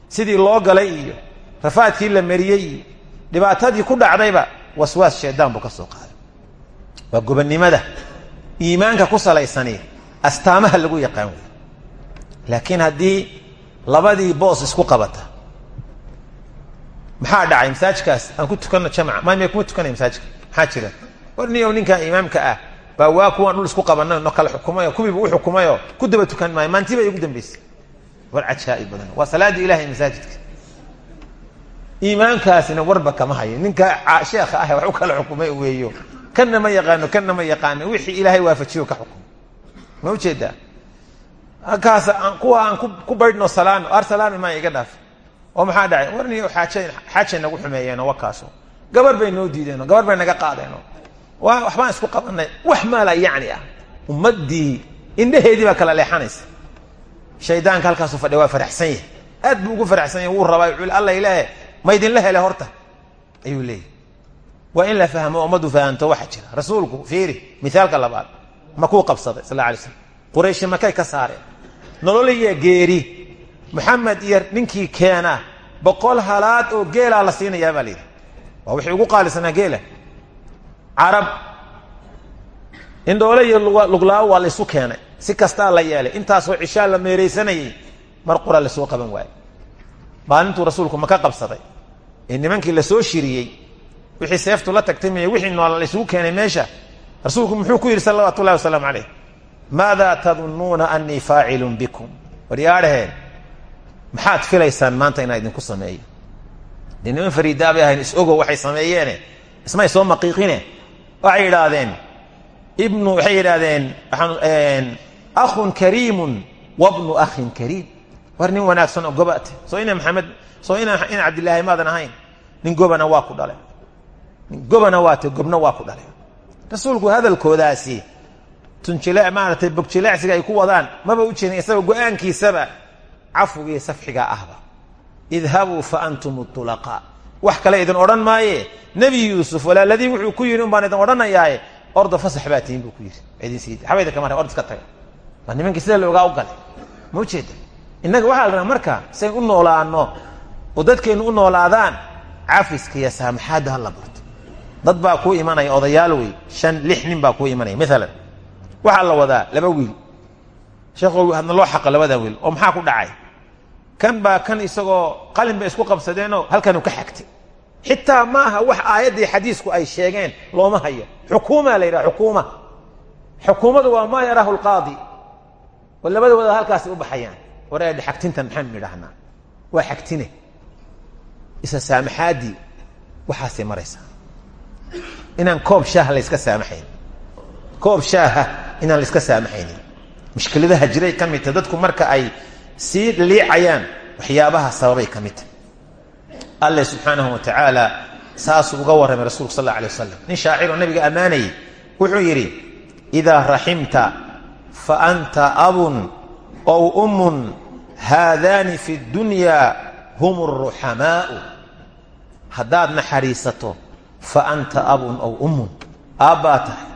sidii loo galay iyo rafaadkii la mariyey iyo dhibaatadii ku dhacdayba waswaas shaydaan buu ka soo qaaday. Waa gobonnimada iimaanka ku salaysani astaamaha lagu yaqaan wey laakiin haddii labadii boos isku qabata maxaa dhacay masaajkaas aan ku tukanno jamca may may kuma tukanay masaajka maxaa jira war niyow ninkaa imaamka ah baa waa kuwaan dhul isku qabanay no kala xukumayo kuwiiba u xukumayoo ku daba tukan maayo maantii bay ugu dambaysay. War cajaa'ib badan waa salaaddii ilahay masaajidka. Iimaankaasina warba kama hayo. Ninka sheekha ah wax u kala xukumay weeyo kanna ma yaqaano kanna ma yaqaano wixii ilaahay waafajiyo ka xukumo ma u jeedaa halkaas kuwa aan ku baydhno salaano ar salaami maa iga dhaaf? Oo maxaa dhacay? War niyo xaaje xaajay nagu xumeeyeenoo wakaaso. Gabar bay noo diideenoo gabar bay naga qaadeenoo. waa waxbaan isku qabanay. Wax maala yacni ah. Ummaddii indhaheedii baa kala leexanaysa. Shaydaanka halkaasu fadhiya waa faraxsan yahay. Aad buu ugu faraxsan yahay wuu rabaa wuxuu alla ilaahe ma idinla hele horta. Ayuu leeyahy waa in la fahmo ummaddu fahamto waxa jira. Rasuulku fiiri mithaalka labaad makuu qabsaday sal alay slam qurayshi makay ka saareen. Nolol iyo geeri. Maxamed iyo ninkii keena boqol halaad oo geelaa la siinayaa baa waa wixii ugu qaalisanaa geela carab indhoole iyo luglaawo waa laysu keenay. Si kastaa la yeelay. Intaasoo cishaa la meeraysanayay mar qura la soo qaban waayo maalintuu rasuulku maka qabsaday. Ee nimankii la soo shiriyey wixii seeftu la tagtay miy wixii noola laysugu keenay meesha? Rasuulku muxuu ku yidhi salawaatu ullahi wasalaamu calayh maada tadunnuuna anii faacilun bikum? Waryaadhaheen maxaad filaysaan maanta inaan idinku sameeyo? Dee niman fariidaa bay ahayn is-ogo waxay sameeyeene. Ismay soo maqiiqine waxay yidhaahdeen ibnu waxay yidhaahdeen akhun kariimun wabnu akhin kariim. War nin wanaagsan oo gobaate soo ina maxamed soo ina ina cabdillaahi maadan ahayn nin gobana waa ku dhale nin gobana waate gobna waa ku dhale rasuulku hadalkoodaasi tunjile maaratay bogjileecsiga ay ku wadaan maba u jeedin isagoo go'aankiisaba cafwigii safxigaa ahba idhabuu fa antum ulaqaa wax kale idin odhan maaye? Nebi yuusuf walaaladii wuxuu ku yidhi un baan idin odhanayaaye orda fasax baa tihin buu ku yidhi. Idin siida waxba idin kama ord iska taga waa nimankii sida loogaa u galay. Ma ujeeda innaga waxaa la rabaa marka sayn u noolaano oo dadkeennu u noolaadaan cafiska iyo saamaxaadda hala barto. Dad baa kuu imanaya odayaal wey. Shan lix nin baa kuu imanaya. Maalan waxaa la wadaa laba wiil. Sheekhow hadna loo xaqo labada wiil oo maxaa ku dhacay kan baa kan isagoo qalin bay isku qabsadeenoo halkanuu ka xagtay. Xitaa ma aha wax aayaddii xadiisku ay sheegeen looma hayo. Xukuumaa la yidhaha xukuuma. Xukuumadu waa maa yaraahu lqaadi oo labada wada halkaasay u baxayaan. Wareedhe xagtintan maxaynu nidhahnaa waa xagtine. Isa saamaxaaddii waxaasay maraysaa. Inaan koob shaaha layska saamaxayn koob shaaha inaan layska saamaxaynin. Mushkiladaha jiray ka midta dadku marka ay sii liicayaan waxyaabaha sababay ka midta alle subxaanahu wa tacaala saasuu uga warramay rasulku sal alla alay wasalam nin shaaciroo nabiga ammaanayay wuxuu yidhi idaa raximta fa anta abun ow ummun haadaani fi dunya hum ruxamaau haddaad naxariisato fa anta abun ow ummun. Aabbaa tahay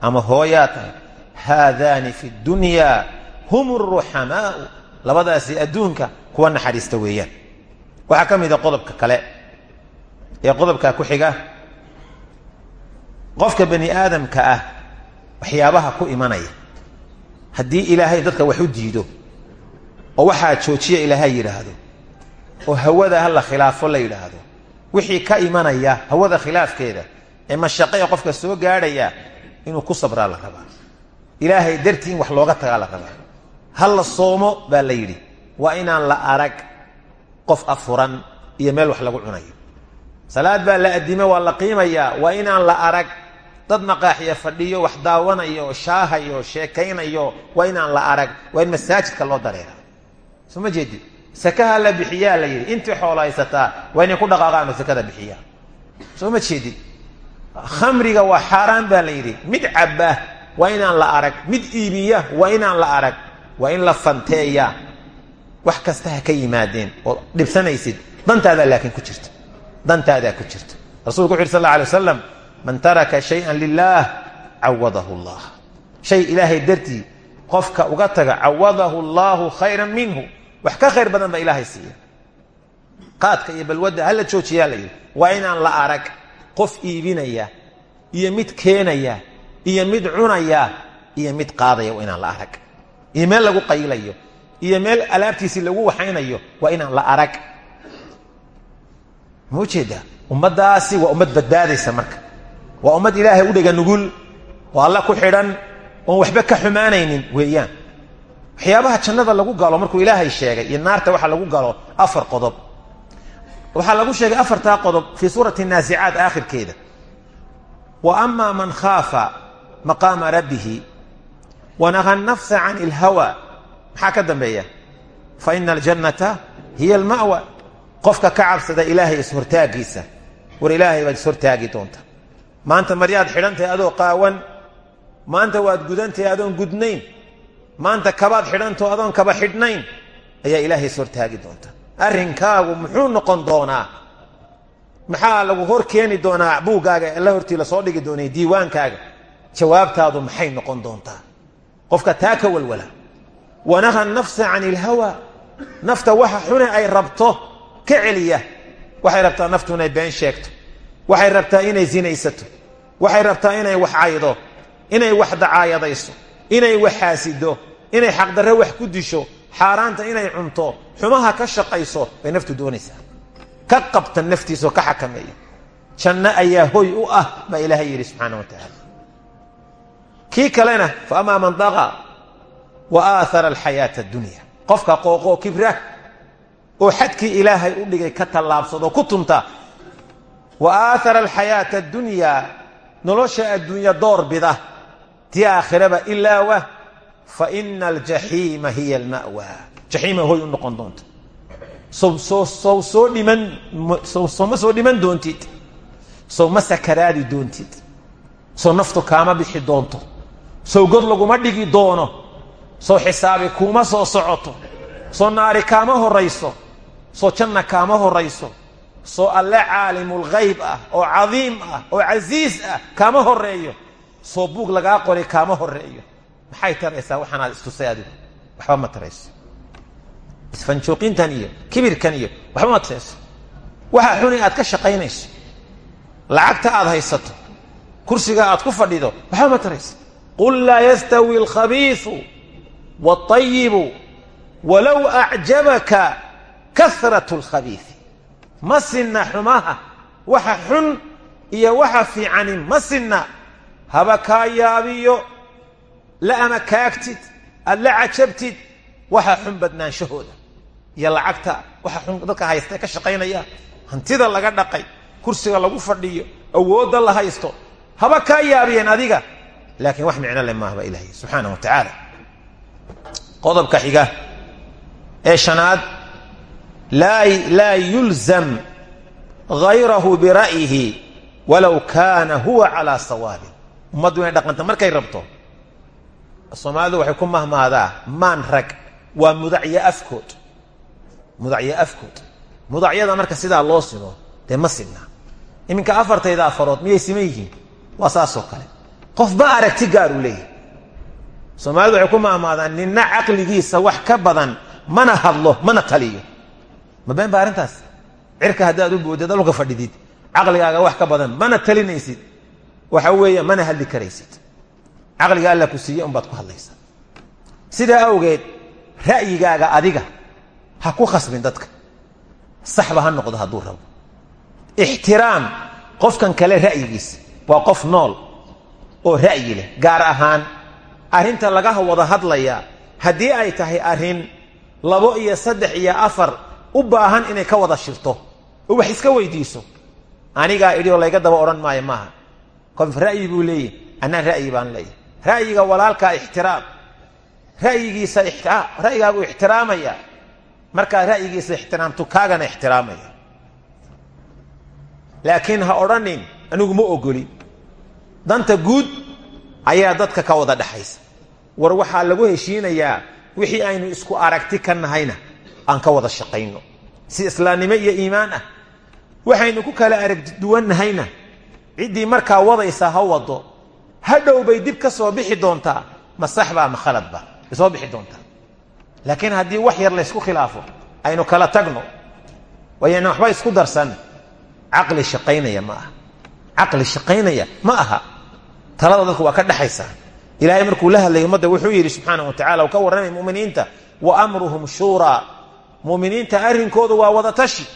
ama hooyaa tahay haadaani fi dunya hum ruxamaau labadaasi adduunka kuwa naxariista weeyaan. Waxaa ka mida qodobka kale ee qodobkaa ku xiga qofka bani aadamka ah waxyaabaha ku imanaya. Haddii ilaahay dadka wax u diido oo waxaa joojiya ilaahay yidhaahdo oo hawada ha la khilaafo la yidhaahdo wixii ka imanaya hawada khilaafkeeda ee mashaqaya qofka soo gaadhaya inuu ku sabraa la rabaa. Ilaahay dartii in wax looga tagaa la rabaa ha la soomo baa la yidhi waa inaan la arag qof afuran iyo meel wax lagu cunayo. Salaad baa la addime waa la qiimayaa waa inaan la arag dad maqaaxiya fadhiyo wax daawanayo shaahayo sheekaynayo waa inaan la arag waa in masaajidka loo dareera soo ma jeedi sakaha la bixiyaa la yidhi intii haysataa waa inay ku dhaqaaqaan oo sakada bixiyaa. Soo ma jeedid khamriga waa xaaraan baa la yidhi mid cabba waa inaan la arag. Mid iibiya waa inaan la arag waa in la fanteeya wax kasta ha ka yimaadeen oo dhibsanaysid. Dantaadaa laakiin ku jirta. Dantaadaa ku jirta. Rasulku wuxu yiri sal alla wasalam man taraka shayan lilaah cawadahu allah. Shay ilaahay dartii qofka uga taga cawadahu allaahu khayran minhu. Wax ka khayr badan baa ilaahay siiya. Qaadka iyo balwadda hala joojiyaa la yidhi. Waa inaan la arag qof iibinaya iyo mid keenaya iyo mid cunaya iyo mid qaadaya waa inaan la arag iyo meel lagu qaylayo. Iyo meel alaabtiisii lagu waxaynayo waa inaan la arag. Ma u jeedaa ummaddaasi waa ummad badbaadaysa marka. Waa ummad ilaahay u dhega nugul. Oo alla ku xidhan. Oon waxba ka xumaanaynin weeyaan. Waxyaabaha jannada lagu galo markuu ilaahay sheegay iyo naarta waxa lagu galo afar qodob. Waxaa lagu sheegay afartaa qodob fii suurati naasicaat aakhirkeeda. Wa ama man khaafa maqaama rabbihi wanaha nafsa can ilhawa maxaa ka dambeeya fa ina aljannata hiya alma'wa qofka ka cabsada ilaahay ishortaagiisa war ilaahay baad ishortaagi doonta maanta maryaad xidhantahay adoo qaawan maanta waad gudantahay adoon gudnayn maanta kabaad xidhantao adoon kaba xidhnayn ayaa ilaahay ishortaagi doonta arrinkaagu muxuu noqon doonaa maxaa lagu hor keeni doonaa buuggaaga alla hortii la soo dhigi doonay diiwaankaaga jawaabtaadu maxay noqon doontaa qofka taa ka walwala. Wanaha nafsa can ilhawa nafta waxa xune ay rabto ka celiya. Waxay rabtaa naftu inay been sheegto. Waxay rabtaa inay zinaysato. Waxay rabtaa inay wax caydo. Inay wax dacaayadayso. Inay wax xaasido. Inay xaqdarre wax ku disho. Xaaraanta inay cunto. Xumaha ka shaqayso bay naftu doonaysaa. Ka qabta naftiisaoo ka xakameeya. Janno ayaa hoy u ah baa ilaahay yidhi subxaana wa tacaala kii kalena fa amaa man daqa wa aahara alxayaata addunya. Qofka qooqoo kibra oo xadkii ilaahay u dhigay ka tallaabsado ku tunta wa aahara alxayaata addunyaa nolosha adduunya door bida tii aakhiraba ilaawa fa ina aljaxiima hiya alma'wa. Jaxiima hoy u noqon doonta. Sow soo dhiman sow sooma soo dhiman doontid. Sow ma sakaraadi doontid. Sow naftu kaama bixi doonto sow god laguma dhigi doono. Sow xisaabi kuuma soo socoto. Soo naari kaama horayso. Soo janna kaama horayso. Soo alle caalimulghayb ah oo cadiim ah oo casiis ah kaama horeeyo soo buug lagaa qoray kaama horeeyo maxay taraysaa? Waxaanaad istusay adigu. Waxba ma tarayso. Isfanjooqintan iyo kibirkan iyo waxba ma tarayso. Waxa xuni aad ka shaqaynayso. Lacagta aad haysato. Kursiga aad ku fadhido. Waxba ma taraysa qul laa yastawi alkhabiisu waalayibu walow acjabaka karat alkhabiisi ma sinna xumaha waxa xun iyo waxa fiicani ma sinna haba kaa yaabiyo la ama kaagtid aad la cajabtid waxa xun badnaanshahooda iyo lacagta waxa xun dadka haysta ka shaqaynaya hantida laga dhaqay kursiga lagu fadhiyo awoodda la haysto laakiin wax micno le maahba ilaahay subxaana wa tacaala qodobka xiga ee shanaad laa yulzam hayrahu bira'yihi walow kaana huwa calaa sawaabin. Ummaddu inay dhaqanta markay rabto soomaalidu waxay ku mahmaadaa maan rag waa mudacyo afkood mudacyo afkood. Mudacyada marka sidaa loo simo dee ma sidna iminka afartayda afarood miyay siman yihiin? Waa saasoo kale qofba aragti gaar uu leeyahay. Soomaalidu waxay ku mahmaadaan nina caqligiisa wax ka badan mana hadlo mana taliyo. Ma been ba cirka haddaad u boodid dhulka fadhidid caqligaaga wax ka badan mana talinaysid. Waxa weeye mana hadli karaysid. Caqliga alla ku siiye unbaad ku hadlaysaa. Sidaa awgeed ra'yigaaga adiga ha ku khasbin dadka. Saxba ha noqdo hadduu rabo. Ixtiraam qofkan kale ra'yigiisa waa qof nool oo ra'yi leh gaar ahaan arrinta laga wada hadlaya haddii ay tahay arrin labo iyo saddex iyo afar u baahan inay ka wada shirto oo wax iska weydiiso. Anigaa idhi oo layga daba odhan maayo maaha. Qof ra'yi buu leeyahy annaan ra'yi baan leeyahy ra'yiga walaalkaa ixtiraam ra'yigiisa ra'yigaagu ixtiraamaya. Markaa ra'yigiisa ixtiraamtu kaagana ixtiraamaya. Laakiin ha odhanin anigu ma ogoli danta guud ayaa dadka ka wada dhexaysa war waxaa lagu heshiinayaa wixii aynu isku aragti ka nahayna aan ka wada shaqayno. Si islaamnimo iyo iimaan ah waxaynu ku kala aragti duwannahayna ciddii markaa wadaysa ha wado hadhow bay dib ka soo bixi doontaa. Ma saxbaa ma khaladba bay soo bixi doontaa. Laakiin haddii wax yar laysku khilaafo aynu kala tagno. Wayna waxba isku darsan. Caqli shaqaynaya ma aha. Caqli shaqaynaya ma aha talada dadku waa ka dhexaysa ilaahay markuu la hadlay ummadda wuxuu yidhi subxaana wa tacala uu ka warramay muminiinta wa amruhum shuuraa muminiinta arrinkoodu waa wada tashi.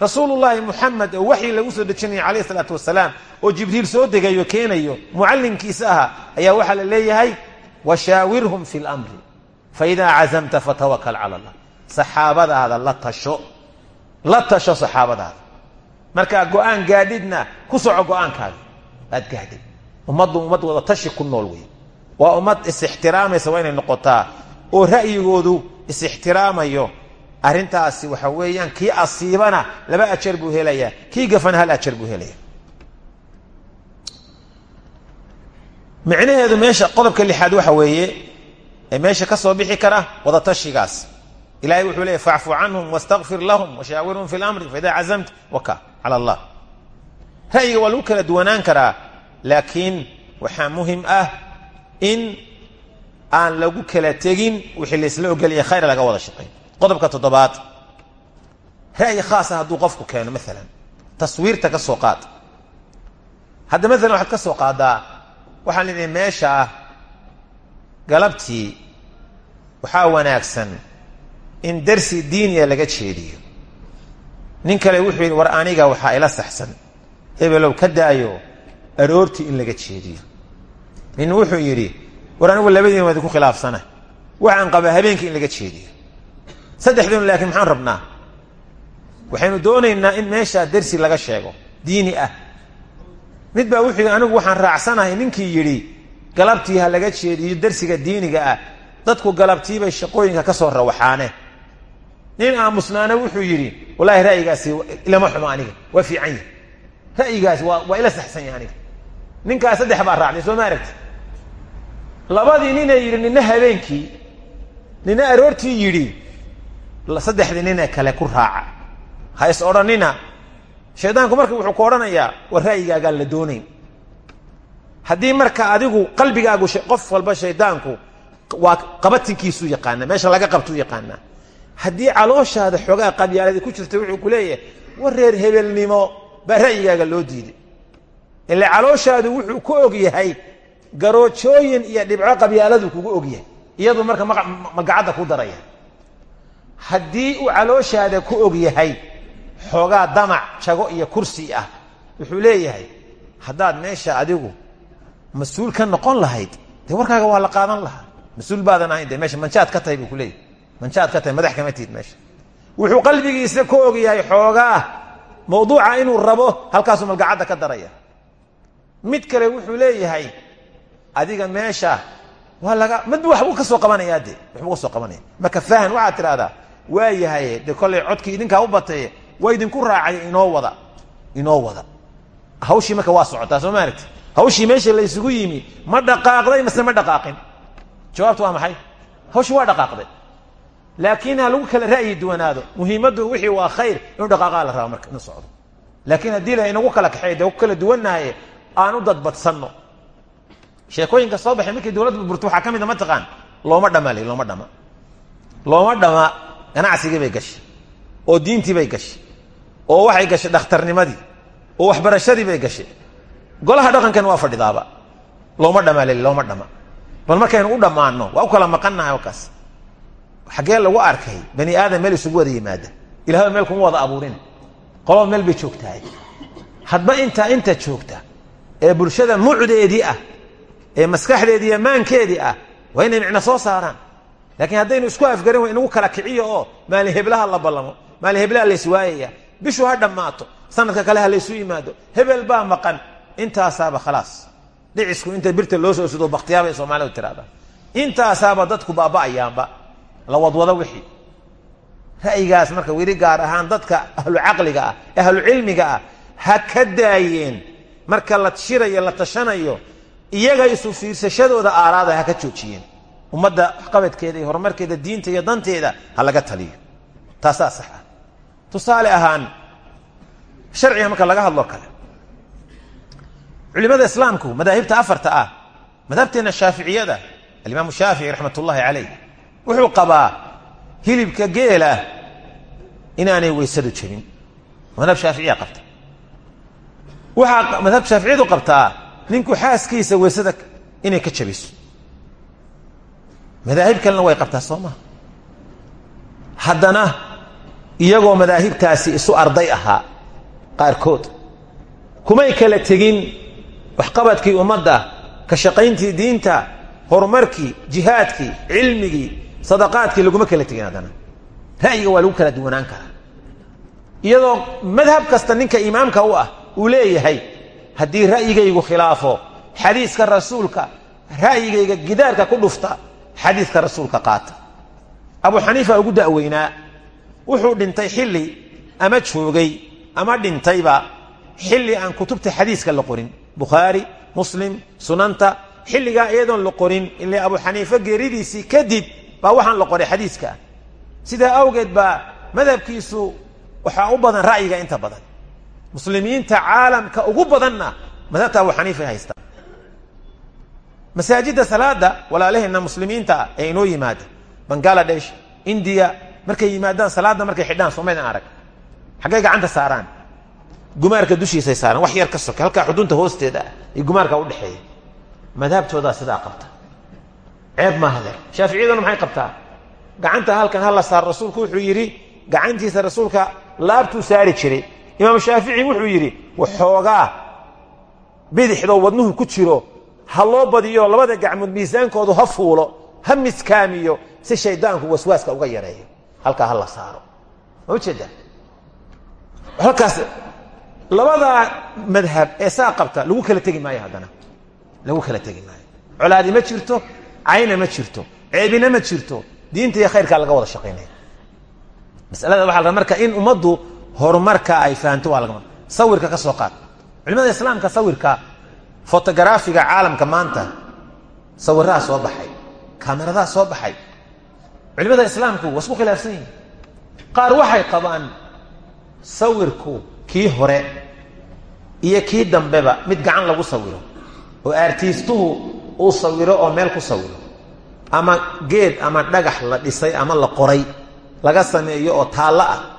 Rasuulullaahi muxamed oo waxii lagu soo dejinaya calayh isalaatu wasalaam oo jibriil soo degayo keenayo mucallimkiisa aha ayaa waxaa la leeyahay washaawirhum fi lamri faidaa cazamta fatawakal cala allah. Saxaabadaada la tasho. La tasho saxaabadaada. Markaa go'aan gaadhidna ku soco go'aankaaga aad gaadhid ummaddu ummad wada tashi ku nool wey waa ummad is-ixtiraamaysa waa inay noqotaa oo ra'yigoodu is-ixtiraamayo. Arrintaasi waxa weeyaan kii asiibana laba ajar buu helayaa kii gafana hal ajar buu helaya micnaheedu meesha qodobka lixaad waxa weeye ee meesha ka soo bixi kara wadatashigaas ilahay wuxuu leeyay facfu canhum wastakfir lahum washaawirhum fi lamri faidaa cazamta waka cala allah. Ra'yiga waa lagu kala duwanaan karaa laakiin waxaa muhiim ah in aan lagu kala tegin wixii laysla ogolaya khayr laga wada shaqeyn. Qodobka toddobaad ra'yi khaasa hadduu qofku keeno maalan taswiirta ka soo qaad. Hadda maalan waxaad ka soo qaadaa waxaan lidhi meesha ah galabtii waxaa wanaagsan in darsi diiniya laga jeediyo. Nin kale wuxuu yidhi war aniga waxaa ila saxsan. Hebelow ka daayo aroortii in laga jeediyo. Nin wuxuu yidhi war anigu labadiin waa idinku khilaafsana. Waxaan qabaa habeenkii in laga jeediyo. Saddexdunu laakiin maxaan rabnaa? Waxaynu doonaynaa in meeshaa darsi laga sheego diini ah. Mid baa wuxuu anigu waxaan raacsanahay ninkii yidhi galabtii ha laga jeediyo darsiga diiniga ah. Dadku galabtiibay shaqooyinka ka soo rawaxaane. Nin aamusnaana wuxuu yidhi wallaahi ra'yigaasi ilama xumo aniga waa fiican yahi ra'yigaasi waa ila saxsan yahi aniga ninkaas saddex baa raacday soo ma aragti labadii ninay yidhi nina habeenkii. Nina aroortii yidhi saddexdii ninee kale ku raaca. Ha is odhanina. Shaydaanku marka wuxuu ku odhanayaa war ra'yigaagaan la doonayn. Haddii marka adigu qalbigaagu qof walba shaydaanku waa qabatinkiisuu yaqaanaa meesha laga qabtuu yaqaanaa. Haddii calooshaada xoogaa qabyaaladi ku jirta wuxuu ku leeyahay war reer hebelnimo baa ra'yigaaga loo diiday ile calooshaadu wuxuu ku og yahay garoojooyin iyo dhibco qabyaaladu kugu og yahay iyadu marka magacadda ku daraya. Haddii uu calooshaada ku og yahay xoogaa damac jago iyo kursi ah wuxuu leeyahay haddaad meesha adigu mas'uul ka noqon lahayd dee warkaaga waa la qaadan lahaa. Mas'uul baadan ahayn de meesha manjaad ka tahay buu ku leeyahy manjaad ka tahay madax kama tihid meesha. Wuxuu qalbigiisa ku og yahay xoogaa mawduuca inuu rabo halkaasuu malgacadda ka daraya mid kale wuxuu leeyahay adiga meesha waa laga mid waxbuu ka soo qabanayaa de waxbuu ka soo qabanaya marka fahan waxaad tidhahdaa waa yahay de kollay codkii idinkaa u bateeye waa idinku raacay inoo wada inoo wada. Hawshii marka waa socotaa soo ma meesha la isugu yimi ma dhaqaaqday mase ma dhaqaaqin? Jawaabtu waa maxay? Hawshii waa dhaqaaqday. Laakiin ha lagu kala ra'yi duwanaado muhiimaddu wixii waa khayr inuu dhaqaaqaa la raba marka socdo. Laakiin haddii la inagu kala kaxeey dee kala duwannahaye aan u dadbadsanno sheekooyinka soo baxay markii dowladda burburto waxaa ka mid a mataqaan looma dhama li looma dhama looma dhama ganacsigii bay gashay oo diintii bay gashay oo waxay gashay dhakhtarnimadii oo waxbarashadii bay gashay golaha dhaqankan waa fadhidaaba. Looma dhama li looma dhama bal markaynu u dhammaanno waa u kala maqannahay halkaas. Xaggee lagu arkay bani aadam meel isugu wada yimaada. Ilahba meel kuma wada abuurin qoloba meel bay joogtahay. Hadba intaa inta joogta ee bulshada mucdeedii ah ee maskaxdeedii maankeedii ah waa inay micno soo saaraan. Laakiin haddaynu isku afgarin wa inagu kala kiciyo oo maalin heblaha la ballamo maalin heblaha layswaayaya bishu ha dhammaato sanadka kale ha laysu yimaado. Hebel baa maqan intaasaaba khalaas. Dhicisku inta birta loo soo sudo bakhtiyaabay soomaalidu tirahdaan intaasaaba dadku baaba'ayaanba la wadwado wixii. Ra'yigaas marka weli gaar ahaan dadka ahlu caqliga ah ahlu cilmiga ah ha ka daayeen marka la shirayo la tashanayo iyaga isu fiirsashadooda aaraada ha ka joojiyeen. Ummadda waxqabadkeeda iyo horumarkeeda diinta iyo danteeda ha taliyo. Taasaa sax tusaale ahaan sharciga marka laga hadloo kale. Culimada islaamku madaahibta afarta ah madhabteena shaaficiyada alimaamu shaafici raxmat ullaahi wuxuu qabaa hilibka geela inaanay weysadu jebin. Madhab shaaficiya qabta waxaa madhab shaaficiyadu qabtaa ninku xaaskiisa weysada inay ka jabiso. Madaahib kalena way qabtaa soo maa haddana iyagoo madaahibtaasi isu arday ahaa qaarkood kumay kala tegin waxqabadkii ummadda ka shaqayntii diinta horumarkii jihaadkii cilmigii sadaqaadkii laguma kala tegin haddana. Ra'yiga waa lagu kala duwanaan karaa. Iyadoo madhab kasta ninka imaamka u ah uu leeyahay haddii ra'yigaygu khilaafo xadiiska rasuulka ra'yigayga gidaarka ku dhufta xadiiska rasuulka qaata. Abu xaniifa ugu da'weynaa wuxuu dhintay xilli ama joogay ama dhintayba xilli aan kutubta xadiiska la qorin. Bukhaari muslim sunanta xilligaa iyadoon la qorin ile abu xaniife geeridiisii kadib baa waxaan la qoray xadiiska. Sidaa awgeed baa madhabkiisu waxaa u badan ra'yiga inta badan muslimiinta caalamka ugu badanna madhabta abu xaniifa haystaan. Masaajidda salaada walaalaheenna muslimiinta ee inoo yimaada bangaladesh indiya markay yimaadaan salaadda markay xidhaan somaydan arag. Xaggay gacanta saaraan. Gumaarka dushiisay saaraan. Wax yar ka soke halkaa xudunta hoosteeda iyo gumaarka udhexeeya madhabtoodaa sidaa qabta. Ceeb maaha shaaficiyaduna maxay qabtaa? Gacanta halkan hala saar rasuulku wuxuu yidhi gacantiisa rasuulka laabtuu saari jiray imaam shaafici wuxuu yidhi waxoogaa bidixdoo wadnuhu ku jiro ha loo badiyo labada gacmood miisaankoodu ha fuulo ha miskaamiyo si shaydaanku waswaaska uga yareeyo halkaa ha la saaro. Ma u jeedaa halkaas labadaa madhab ee saa qabta lagu kala tegi maayo haddana. Lagu kala tegi maayo. Colaadi ma jirto cayna ma jirto ceebina ma jirto diinta iyo khayrkaa laga wada shaqaynaya. Masalada waxa la marka in ummaddu horumarka ay fahanto waa laga sawirka ka soo qaad. Culimada islaamka sawirka fotogaraafiga caalamka maanta sawiraha soo baxay kameradaha soo baxay. Culimada islaamku waa isku yihiin qaar waxay qabaan sawirku kii hore iyo kii dambeba mid gacan lagu sawiro oo artiistuhu uu sawiro oo meel ku sawiro. Ama geed ama dhagax la dhisay ama la qoray laga sameeyo oo taallo ah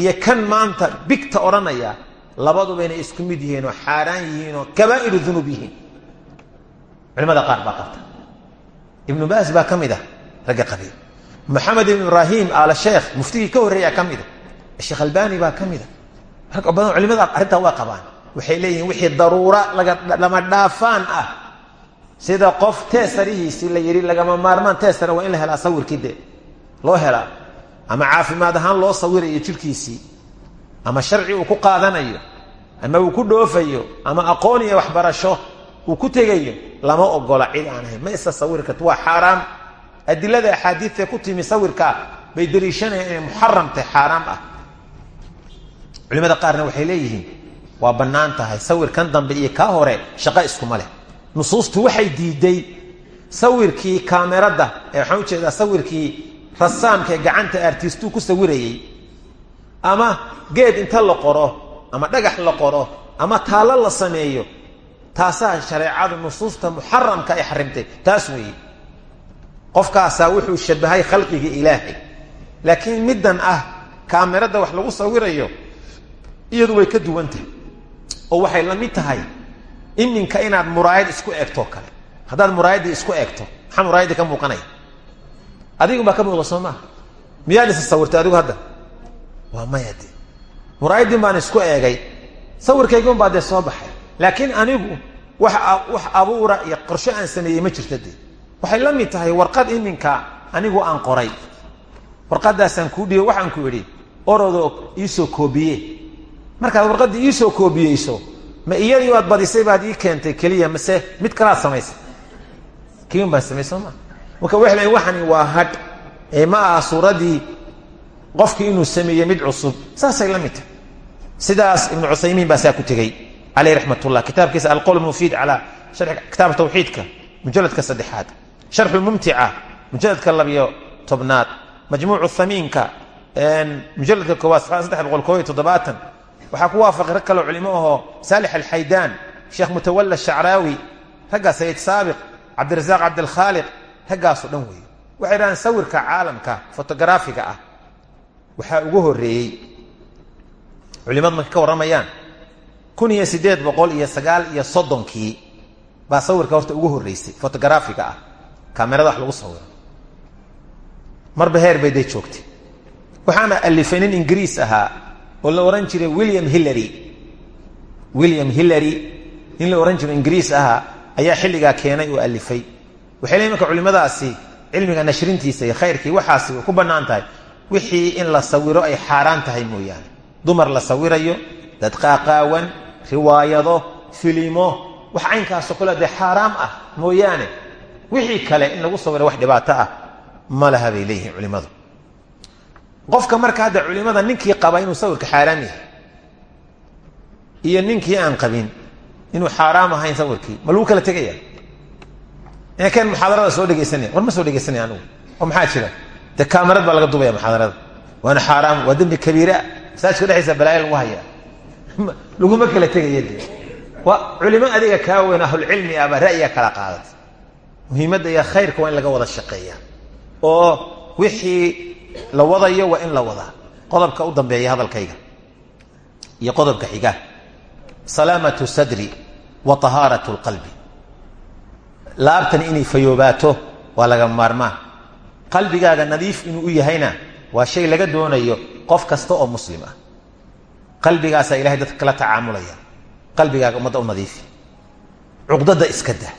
iyo kan maanta bigta odhanaya labaduba inay isku mid yihiin oo xaaraan yihiin oo kabaa'iru dunuub yihiin culimada qaar baa qabta. Ibnu baas baa ka mid ah ragga qabiil. Maxamed ibn ibraahim aala sheekh muftigii ka horreeyaa ka mida sheekh albani baa ka mida rag badan culimada arrintaa waa qabaan. Waxay leeyihiin wixii daruura lama dhaafaan ah. Sida qof teesarihiisii la yidhi lagama maarmaan teesara waa in la helaa sawirkii loo helaa ama caafimaad ahaan loo sawirayo jirkiisii ama sharci uu ku qaadanayo ama uu ku dhoofayo ama aqoon iyo waxbarasho uu ku tegayo lama ogola. Cid aan ma isa sawiri karto. Waa xaaraam. Adilada ku timi sawirkaa bay daliishanayaan inay muxaram tahay xaaraam ah. Culimada qaarna waxay leeyihiin waa bannaan tahay. Sawirkan dambe iyo kaa hore shaqo iskuma leh. Nusuustu waxay diiday sawirkii kaameradda ee waxaan sawirkii rasaamka ee gacanta artistuu ku sawirayey ama geed inta la qoro ama dhagax la qoro ama taallo la sameeyo taasaa shareecadu nusuusta muxaramka ay xarimtay. Taas weeye. Qofkaasaa wuxuu shabahay khalqigii ilaahay. Laakiin middan ah kaameradda wax lagu sawirayo iyadu way ka duwan tahay. Oo waxay la mid tahay iminka inaad muraayad isku eegtoo kale. Haddaad muraayaddii isku eegto maxaa muraayaddii ka muuqanaya adigun baa ka muuqda soo maaha miyaad isa sawirtay adigu hadda? Waa maya de muraayaddin baan isku eegay. Sawirkaygun baa dee soo baxay. Laakiin anigu wax wax abuura iyo qorsho aan sameeyey ma jirta dee. Waxay la mid tahay warqad iminka anigu aan qoray. Warqadaasaan kuu dhiibo waxaan ku idhi orodoo iisoo koobiye. Markaad warqaddii iisoo koobiyeyso ma iyadii baad badisay baad ii keentay keliya mase mid kalaad samaysay kiin baan samay soo marka waxay leeyiin waxani waa hadh ee ma aha suuraddii qofkii inuu sameeyey mid cusub. Saasay la sidaas ibnu cuthaymiin baa saa ku tegey caleyh raxmat ullah kitaabkiisa alqowl mufiid calaa sharxi kitaab tawxiidka mujalladka saddexaad. Sharxu mumtica labiyo tobnaad. Majmuucu thamiinka mujalladka koowaad saddex boqol koob iyo toddobaatan. Waxaa ku waafaqay rag kaloo culimo ahoo saalix alxaydaan sheekh mutawalla shacraawi raggaa sayid saabiq cabdirasaaq cabdilkhaaliq raggaasoo dhan weeye. Waxay dhahaan sawirka caalamka fotogaraafiga ah waxaa ugu horreeyey. Culimadu markay ka warramayaan kun iyo siddeed boqol iyo sagaal iyo soddonkii baa sawirka horta ugu horreysay fotogaraafiga ah kaamerada wax lagu sawiro marba heer bay day joogtay. Waxaana alifay nin ingiriis ahaa oo la ohan jiray william hillary. William hillary nin la ohan jiro ingiriis ahaa ayaa xilligaa keenay oo alifay waxay leeyiin marka culimmadaasi cilmiga nashrintiisa iyo khayrkii waxaasi ku bannaan wixii in la sawiro ay xaaraan tahay mooyaane. Dumar la sawirayo dad qaaqaawan riwaayado filimo wax caynkaasoo kale dee xaaraam ah mooyaane. Wixii kale in lagu sawiro wax dhibaato ah ma laha bay leeyihiin culimmadu. Qofka marka hadda culimada ninkii qaba inuu sawirka xaaraam yahay iyo ninkii aan qabin inuu xaaraam ahayn sawirkii ma lagu kala tegaya kan muxaadarada soo dhegaysanaya war ma soo dhegaysanaya anugu? Oo maxaa jira? Dee kaamarad baa laga dubaya muxaadarada? Waana xaaraam waa dembi kabiira. Masaajka dhexdiisa balaayo lagu haya laguma kala tegaya de waa culimo adiga kaa weyn ahlulcilmi ah baa ra'yiga kala qaadat muhiimadda iyo khayrka waa in laga wada shaqeeya oo wixii la wadayo waa in la wadaa. Qodobka u dambeeya hadalkayga. Iyo qodobka xiga salaamatu sadri wa tahaarat lqalbi laabtan inay fayoobaato waa laga maarmaan. Qalbigaaga nadiif inuu u yahayna waa shay laga doonayo qof kasta oo muslim ah. Qalbigaasaa ilahay dadka kala tacaamulaya. Qalbigaaga ummadda u nadiifi. Cuqdada iska daa.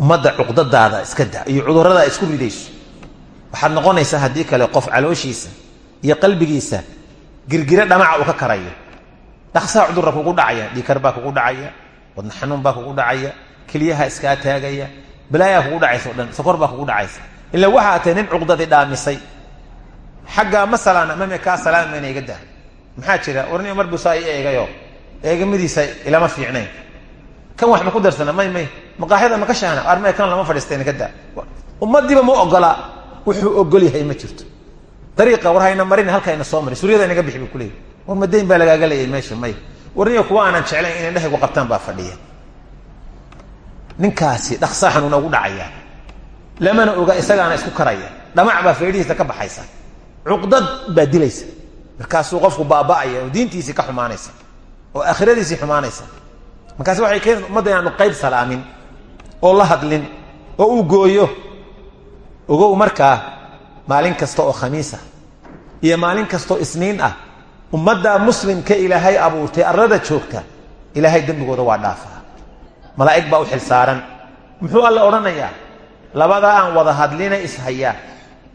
Ummadda cuqdadaada iska daa. Iyo cudurrada isku ridayso. Waxaad noqonaysaa haddii kale qof calooshiisa iyo qalbigiisa girgiro dhamaca uu ka karayo. Dhaqsaa cudurra kugu dhacaya dhiikar baa kugu dhacaya wadna xanuun baa kugu dhacaya keliyaha iskaa taagaya. Balaayaa kugu dhacaysa o dhan sokor baa kugu dhacaysa ila waxaa tahay nin cuqdadii dhaamisay. Xaggaa ma salaana mame kaa salaamayna iga daa maxaa jira? Warni mar busaa i eegayo. Eegamadiisa ilama fiicnayn. Kan wax ku darsana? May may. Maqaaxyada ma ka shaana armee kan lama fadhiistayna ka daa. Ummadiiba ma ogola. Wuxuu ogol yahay ma jirto. Dariiqa war hayna marin halkayna soo marin. Suryada inaga bixi buu kuleeyay war madayn baa lagaaga leeyay meesha may. Warniyo kuwa aanan jeclayn inay dhehaygu qabtaan baa fadhiya ninkaasi dhaqsaa xanuuna ugu dhacaya. Lamana oga isagaana isku karaya. Dhamac baa feedhihiisa ka baxaysa. Cuqdad baa dilaysa. Markaasuu qofku baaba'aya oo diintiisii ka xumaanaysa oo aakhiradiisii xumaanaysa. Markaasi waxay keeneen ummadda inaanu qayb salaamin oo la hadlin oo uu gooyo. Ogow markaa maalin kasta oo khamiis ah iyo maalin kastaoo isniin ah ummadda muslimka ilaahay abuurtay arlada joogta ilaahay dembigooda waa dhaafaa malaa'ig baa u xilsaaran muxuu alle odhanayaa? Labadaa aan wada hadlina ishayaa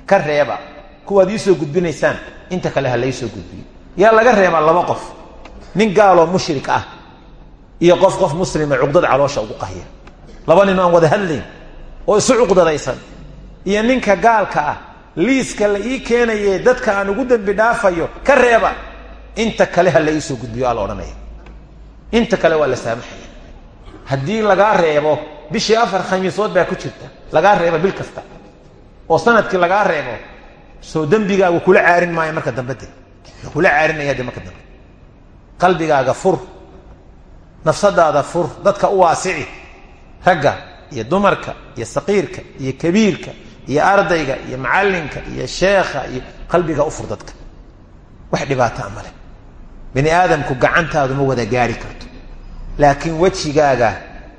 ka reeba. Kuwaad ii soo gudbinaysaan. Inta kale ha lai soo gudbiyo yaa laga reebaa laba qof. Nin gaaloo mushrik ah. Iyo qof qof muslima cuqdad caloosha ugu qahya. Laba nin aan wada hadlayn oo isu cuqdadaysan. Iyo ninka gaalka ah. Liiska la ii keenaye dadka aan ugu dembi dhaafayo. Ka reeba. Inta kale ha la ii soo gudbiyo ala odhanaya inta kale waa la saamaxaya haddii lagaa reebo bishii afar khamiisood baa ku jirta. Lagaa reebo bil kasta. Oo sannadkii lagaa reebo soo dembigaagu kula caarin maayo marka dambe de kula caarinaya de marka dambe. Qalbigaaga fur nafsadaada fur dadka u waasici ragga iyo dumarka iyo saqiirka iyo kabiirka iyo ardayga iyo macallinka iyo sheekha iyo qalbiga u fur dadka. Wax dhibaataa male bini aadamku gacantaadu ma wada gaari karto laakiin wejigaaga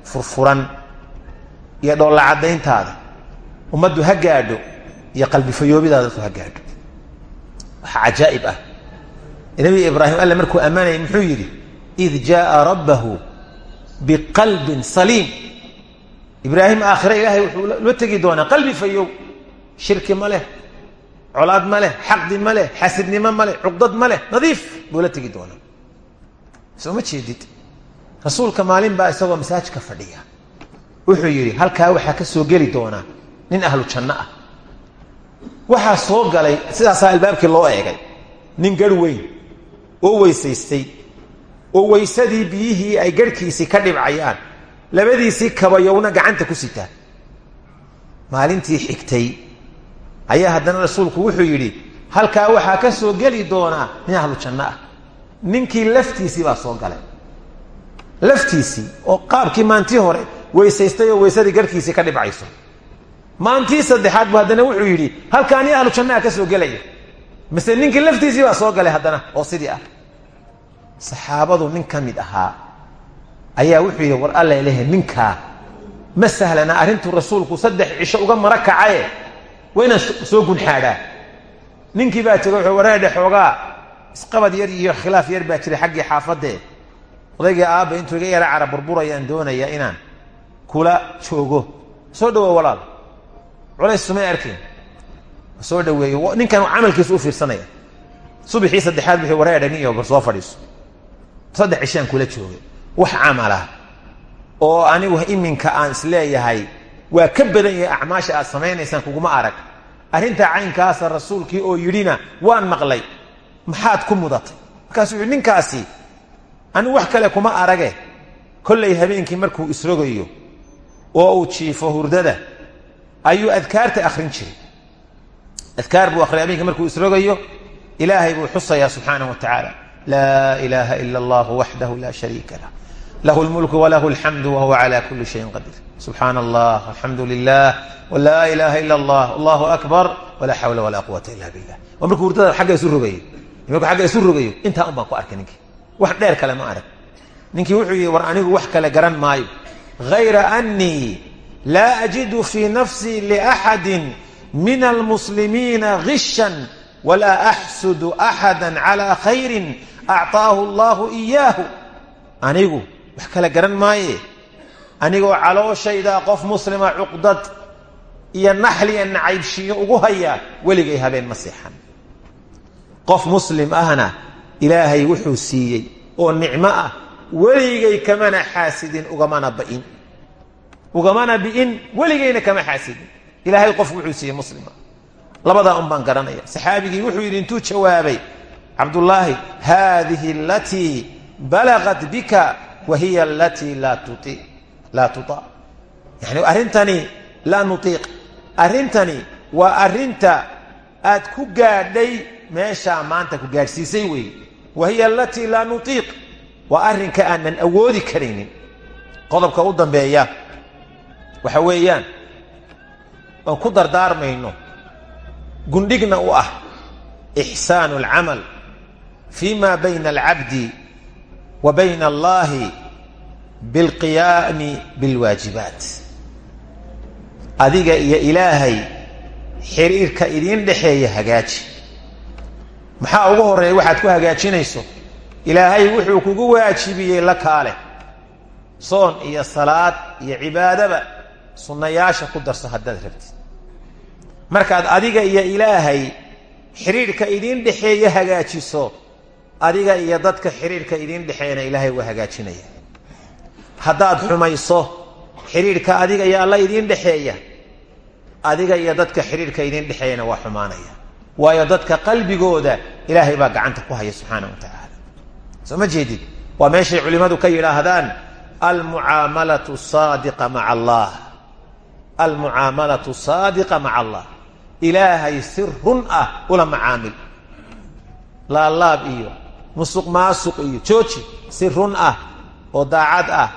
furfuran iyo dhoolla caddayntaada ummaddu ha gaadho iyo qalbifayoobidaada dadku ha gaadho. Waxaa cajaa'ib ah. Nabi ibraahim alle markuu ammaanayay muxuu yidhi id jaaa rabbahu biqalbin saliim. Ibraahim aakhire ilaahay wuxuu la tegi doonaa qalbi fayow shirki ma leh colaad ma leh xaqdi ma leh xasidnimo ma leh cuqdad ma leh nadiif buu la tegi doonaa. Soo ma jeedid rasuulka maalin baa isagoo masaajka fadhiya. Wuxuu yidhi halkaa waxaa ka soo geli doonaa nin ahlu janno ah. Waxaa soo galay sidaasaa albaabkii loo eegay. Nin garh weyn oo weysaystay oo weysadii biyihii ay garhkiisii ka dhibcayaan labadiisii kabayowna gacanta ku sitaa maalintii xigtay ayaa haddana rasuulku wuxuu yidhi halkaa waxaa ka soo geli doonaa nin ahlu janno ah. Ninkii laftiisii baa soo galay laftiisii oo qaabkii maantii hore weysaystay oo weysadii garhkiisii ka dhibcayso. Maantii saddexaad bu haddana wuxuu yidhi halkaa nin ahlu jannaha ka soo gelaya mise ninkii laftiisii baa soo galay haddana oo sidii ah. Saxaabadu nin ka mid ahaa ayaa wuxuu yidhi war alla lehe ninkaa ma sahlana arrintuu rasuulku saddex cisho uga mara kacaye? Waa inaan soo gunxaadhaa. Ninkii baa tegay wuxuu wareedhe xoogaa isqabad yar iyo khilaaf yar baa jiray xaggii xaafadee odaygii aabba intuu iga yara cara burburayaan doonaya inaan kula joogo. Soo dhawo walaal. Culays sumay arkayn soo dhaweeyo. Ninkan camalkiisu u fiirsanaya. Subaxii saddexaad wuxuu wareedhe nin iyo soo fadhiiso. Saddex cishaan kula joogay wax camala oo anigu iminka aan is leeyahay waa ka badan yahay acmaasha aad samaynaysaan kuguma arag. Arrintaa caynkaasa rasuulkii oo yidhina waan maqlay. Maxaad ku mudatay? Markaasuu yidhi ninkaasi anigu wax kale kuma arage. Kollay habeenkii markuu isrogayo oo uu jiifo hurdada ayuu adkaarta akhrin jiray. Adkaar buu akhriya habeenkii markuu isrogayo ilaahay buu xusayaa subxaanahu wa laa ilaaha ila allahu waxdahu laa shariika lah. Lahu lmulku walahu alxamdu wahuwa cala kuli shayin qadiir subxaana allah alxamdu lilah wlaa ilaaha ila allah allahu akbar walaa xawla walaa quwata ila billah. Waa markuu hurdada agga isu rogayo markuu agga isu rogayo intaa un wax dheer kale ma arag. Ninkii wuxuu yihi war anigu wax kale garan maayo. Hayra anii laa ajidu fii nafsii liaxadi min almuslimiina gishan walaa axsudu axada calaa khayrin acطaahu allahu iyaahu anigu wax kale garan maaye? Anigoo calooshayda qof muslima cuqdad iyo naxliya nacaybshiyo ugu haya weligay habeen ma seexan. Qof muslim ahna ilaahay wuxuu siiyey oo nicmo ah. Weligay kamana xaasidin ugamana bain ugamana bi'in weligayna kama xaasidin. Ilaahay qof wuxuu siiyey muslima. Labadaa un baan garanaya. Saxaabigii wuxuu yidhi intuu jawaabay cabdullaahi haadihi alatii balagat bika wa hiya alatii laa tuta. Yani arrintani laa nutiiq. Arrintani waa arrinta aad ku gaadhay meeshaa maanta ku gaadhsiisay weeye wa hiya alatii laa nutiiq waa arrinka aanan awoodi karaynin qodobka u dambeeya waxa weeyaan oon ku dardaarmayno gundhigna u ah ixsaanu alcamal fi ma bayna alcabdi wa bayna allahi bilqiyaami bilwaajibaat adiga iyo ilaahay xiriirka idiin dhexeeya hagaaji maxaa ugu horreeya waxaad ku hagaajinayso? Ilaahay wuxuu kugu waajibiyey la kaale. Soon iyo salaad iyo cibaadaba sunnayaasha ku darso haddaad rabtid. Markaad adiga iyo ilaahay xiriirka idiin dhexeeya hagaajiso adiga iyo dadka xiriirka idiin dhexeeyana ilaahay waa hagaajinaya. Haddaad xumayso xiriirka adiga iyo alla idiin dhexeeya adiga iyo dadka xiriirka idiin dhexeeyana waa xumaanaya waayo dadka qalbigooda ilaahay baa gacanta ku haya subxaana wa tacaala soo ma jeedid waa meeshay culimmadu ka yidhaahdaan almucaamalatu saadiqa maca allah. Almucaamalatu saadiqa maca allah. Ilaahay si run ah ula macaamil. Laalaab iyo musuq maasuq iyo jooji si run ah oo daacad ah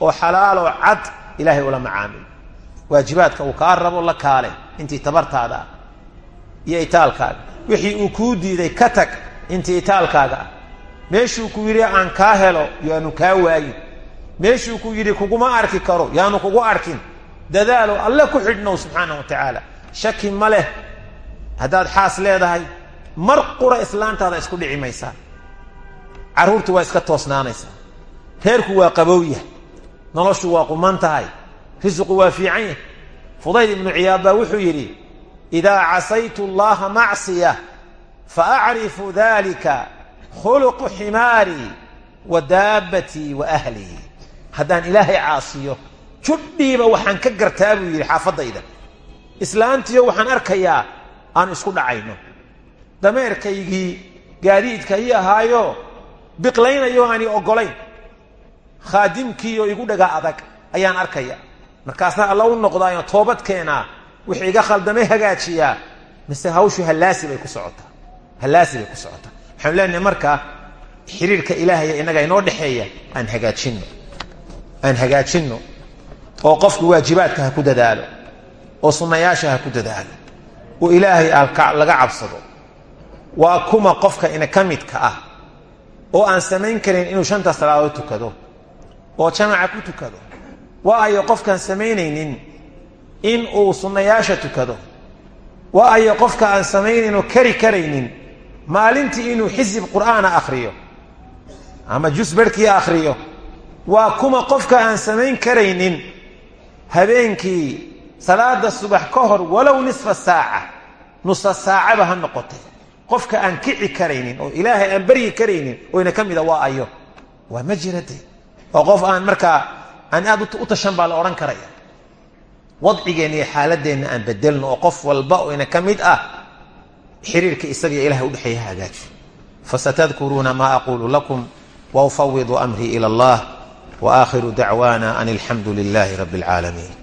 oo xalaaloo cad ilaahay ula macaamil. Waajibaadka uu kaa rabo la kaale intii tabartaada. ah iyo itaalkaaga. Wixii uu kuu diiday ka tag intii itaalkaaga. Ah meeshuu ku yidhi aan kaa helo yaanu kaa waayin. Meeshuu ku yidhi kuguma arki karo yaanu kugu arkin. Dadaalo alle ku xidhnow subxaana wa tacaala. Shaki ma leh. Haddaad xaas leedahay mar qura islaantaada isku dhici maysaa carruurtu waa iska toosnaanaysaa reerku waa qabowya. Noloshu waa quman tahay. Risiqu waa fiican yahy fudayl ibnu ciyaad baa wuxuu yidhi idaa casaytu allaha macsiya fa acrifu dalika khuluqu ximaarii wa daabbatii wa ahlii haddaan ilaahay caasiyo judhiiba waxaan ka gartaa buu yidhi xaafadayda islaantiyo waxaan arkayaa aan isku dhacayno dameerkaygii gaadiidka ii ahaayo biqlaynayo aani oggolayn khaadimkiioo igu dhaga adag ayaan arkaya markaasna alla u noqdaayo toobad keenaa wixii iga khaldamay hagaajiyaa mise hawshu hallaasi bay ku socotaa. Hallaasi bay ku socotaa. Waxaanu leenahay markaa xiriirka ilaahaya innaga inoo dhexeeya aan hagaajinno. Aan hagaajinno. Oo qofku waajibaadka ha ku dadaalo. Oo sunnayaasha ha ku dadaalo. Oo ilaahay laga cabsado. Waa kuma qofka ina ka midka ah. Oo aan samayn karin inuu shanta salaadood tukado. Oo jamaca ku tukado. Waayo qofkaan samaynaynin in uu sunnayaasha tukado. Waayo qofka aan samaynaynoo kari karaynin. Maalintii inuu xisib qur'aana akhriyo. Ama jus barhkii akhriyo. Waa kuma qofka aan samayn karaynin. Habeenkii salaada subax ka hor walow nisfa saaca. Nusa saacaba ha noqotay qofka aan kici karaynin oo ilaahay aan baryi karaynin oyna ka mida waa ayo. Waa ma jirade oo qof aan markaa aan aad u tashan baa la odhan karaya wadcigeenna iyo xaaladeenna aan bedelno oo qof walba oyna ka mid ah xiriirka isagiyo ilahay udhexeeya ha hagaajo fasatadkuruuna maa aquulu lakum wa ufawidu amrii ila allah wa dacwaana an alxamdu lilahi rabi اlcaalamiin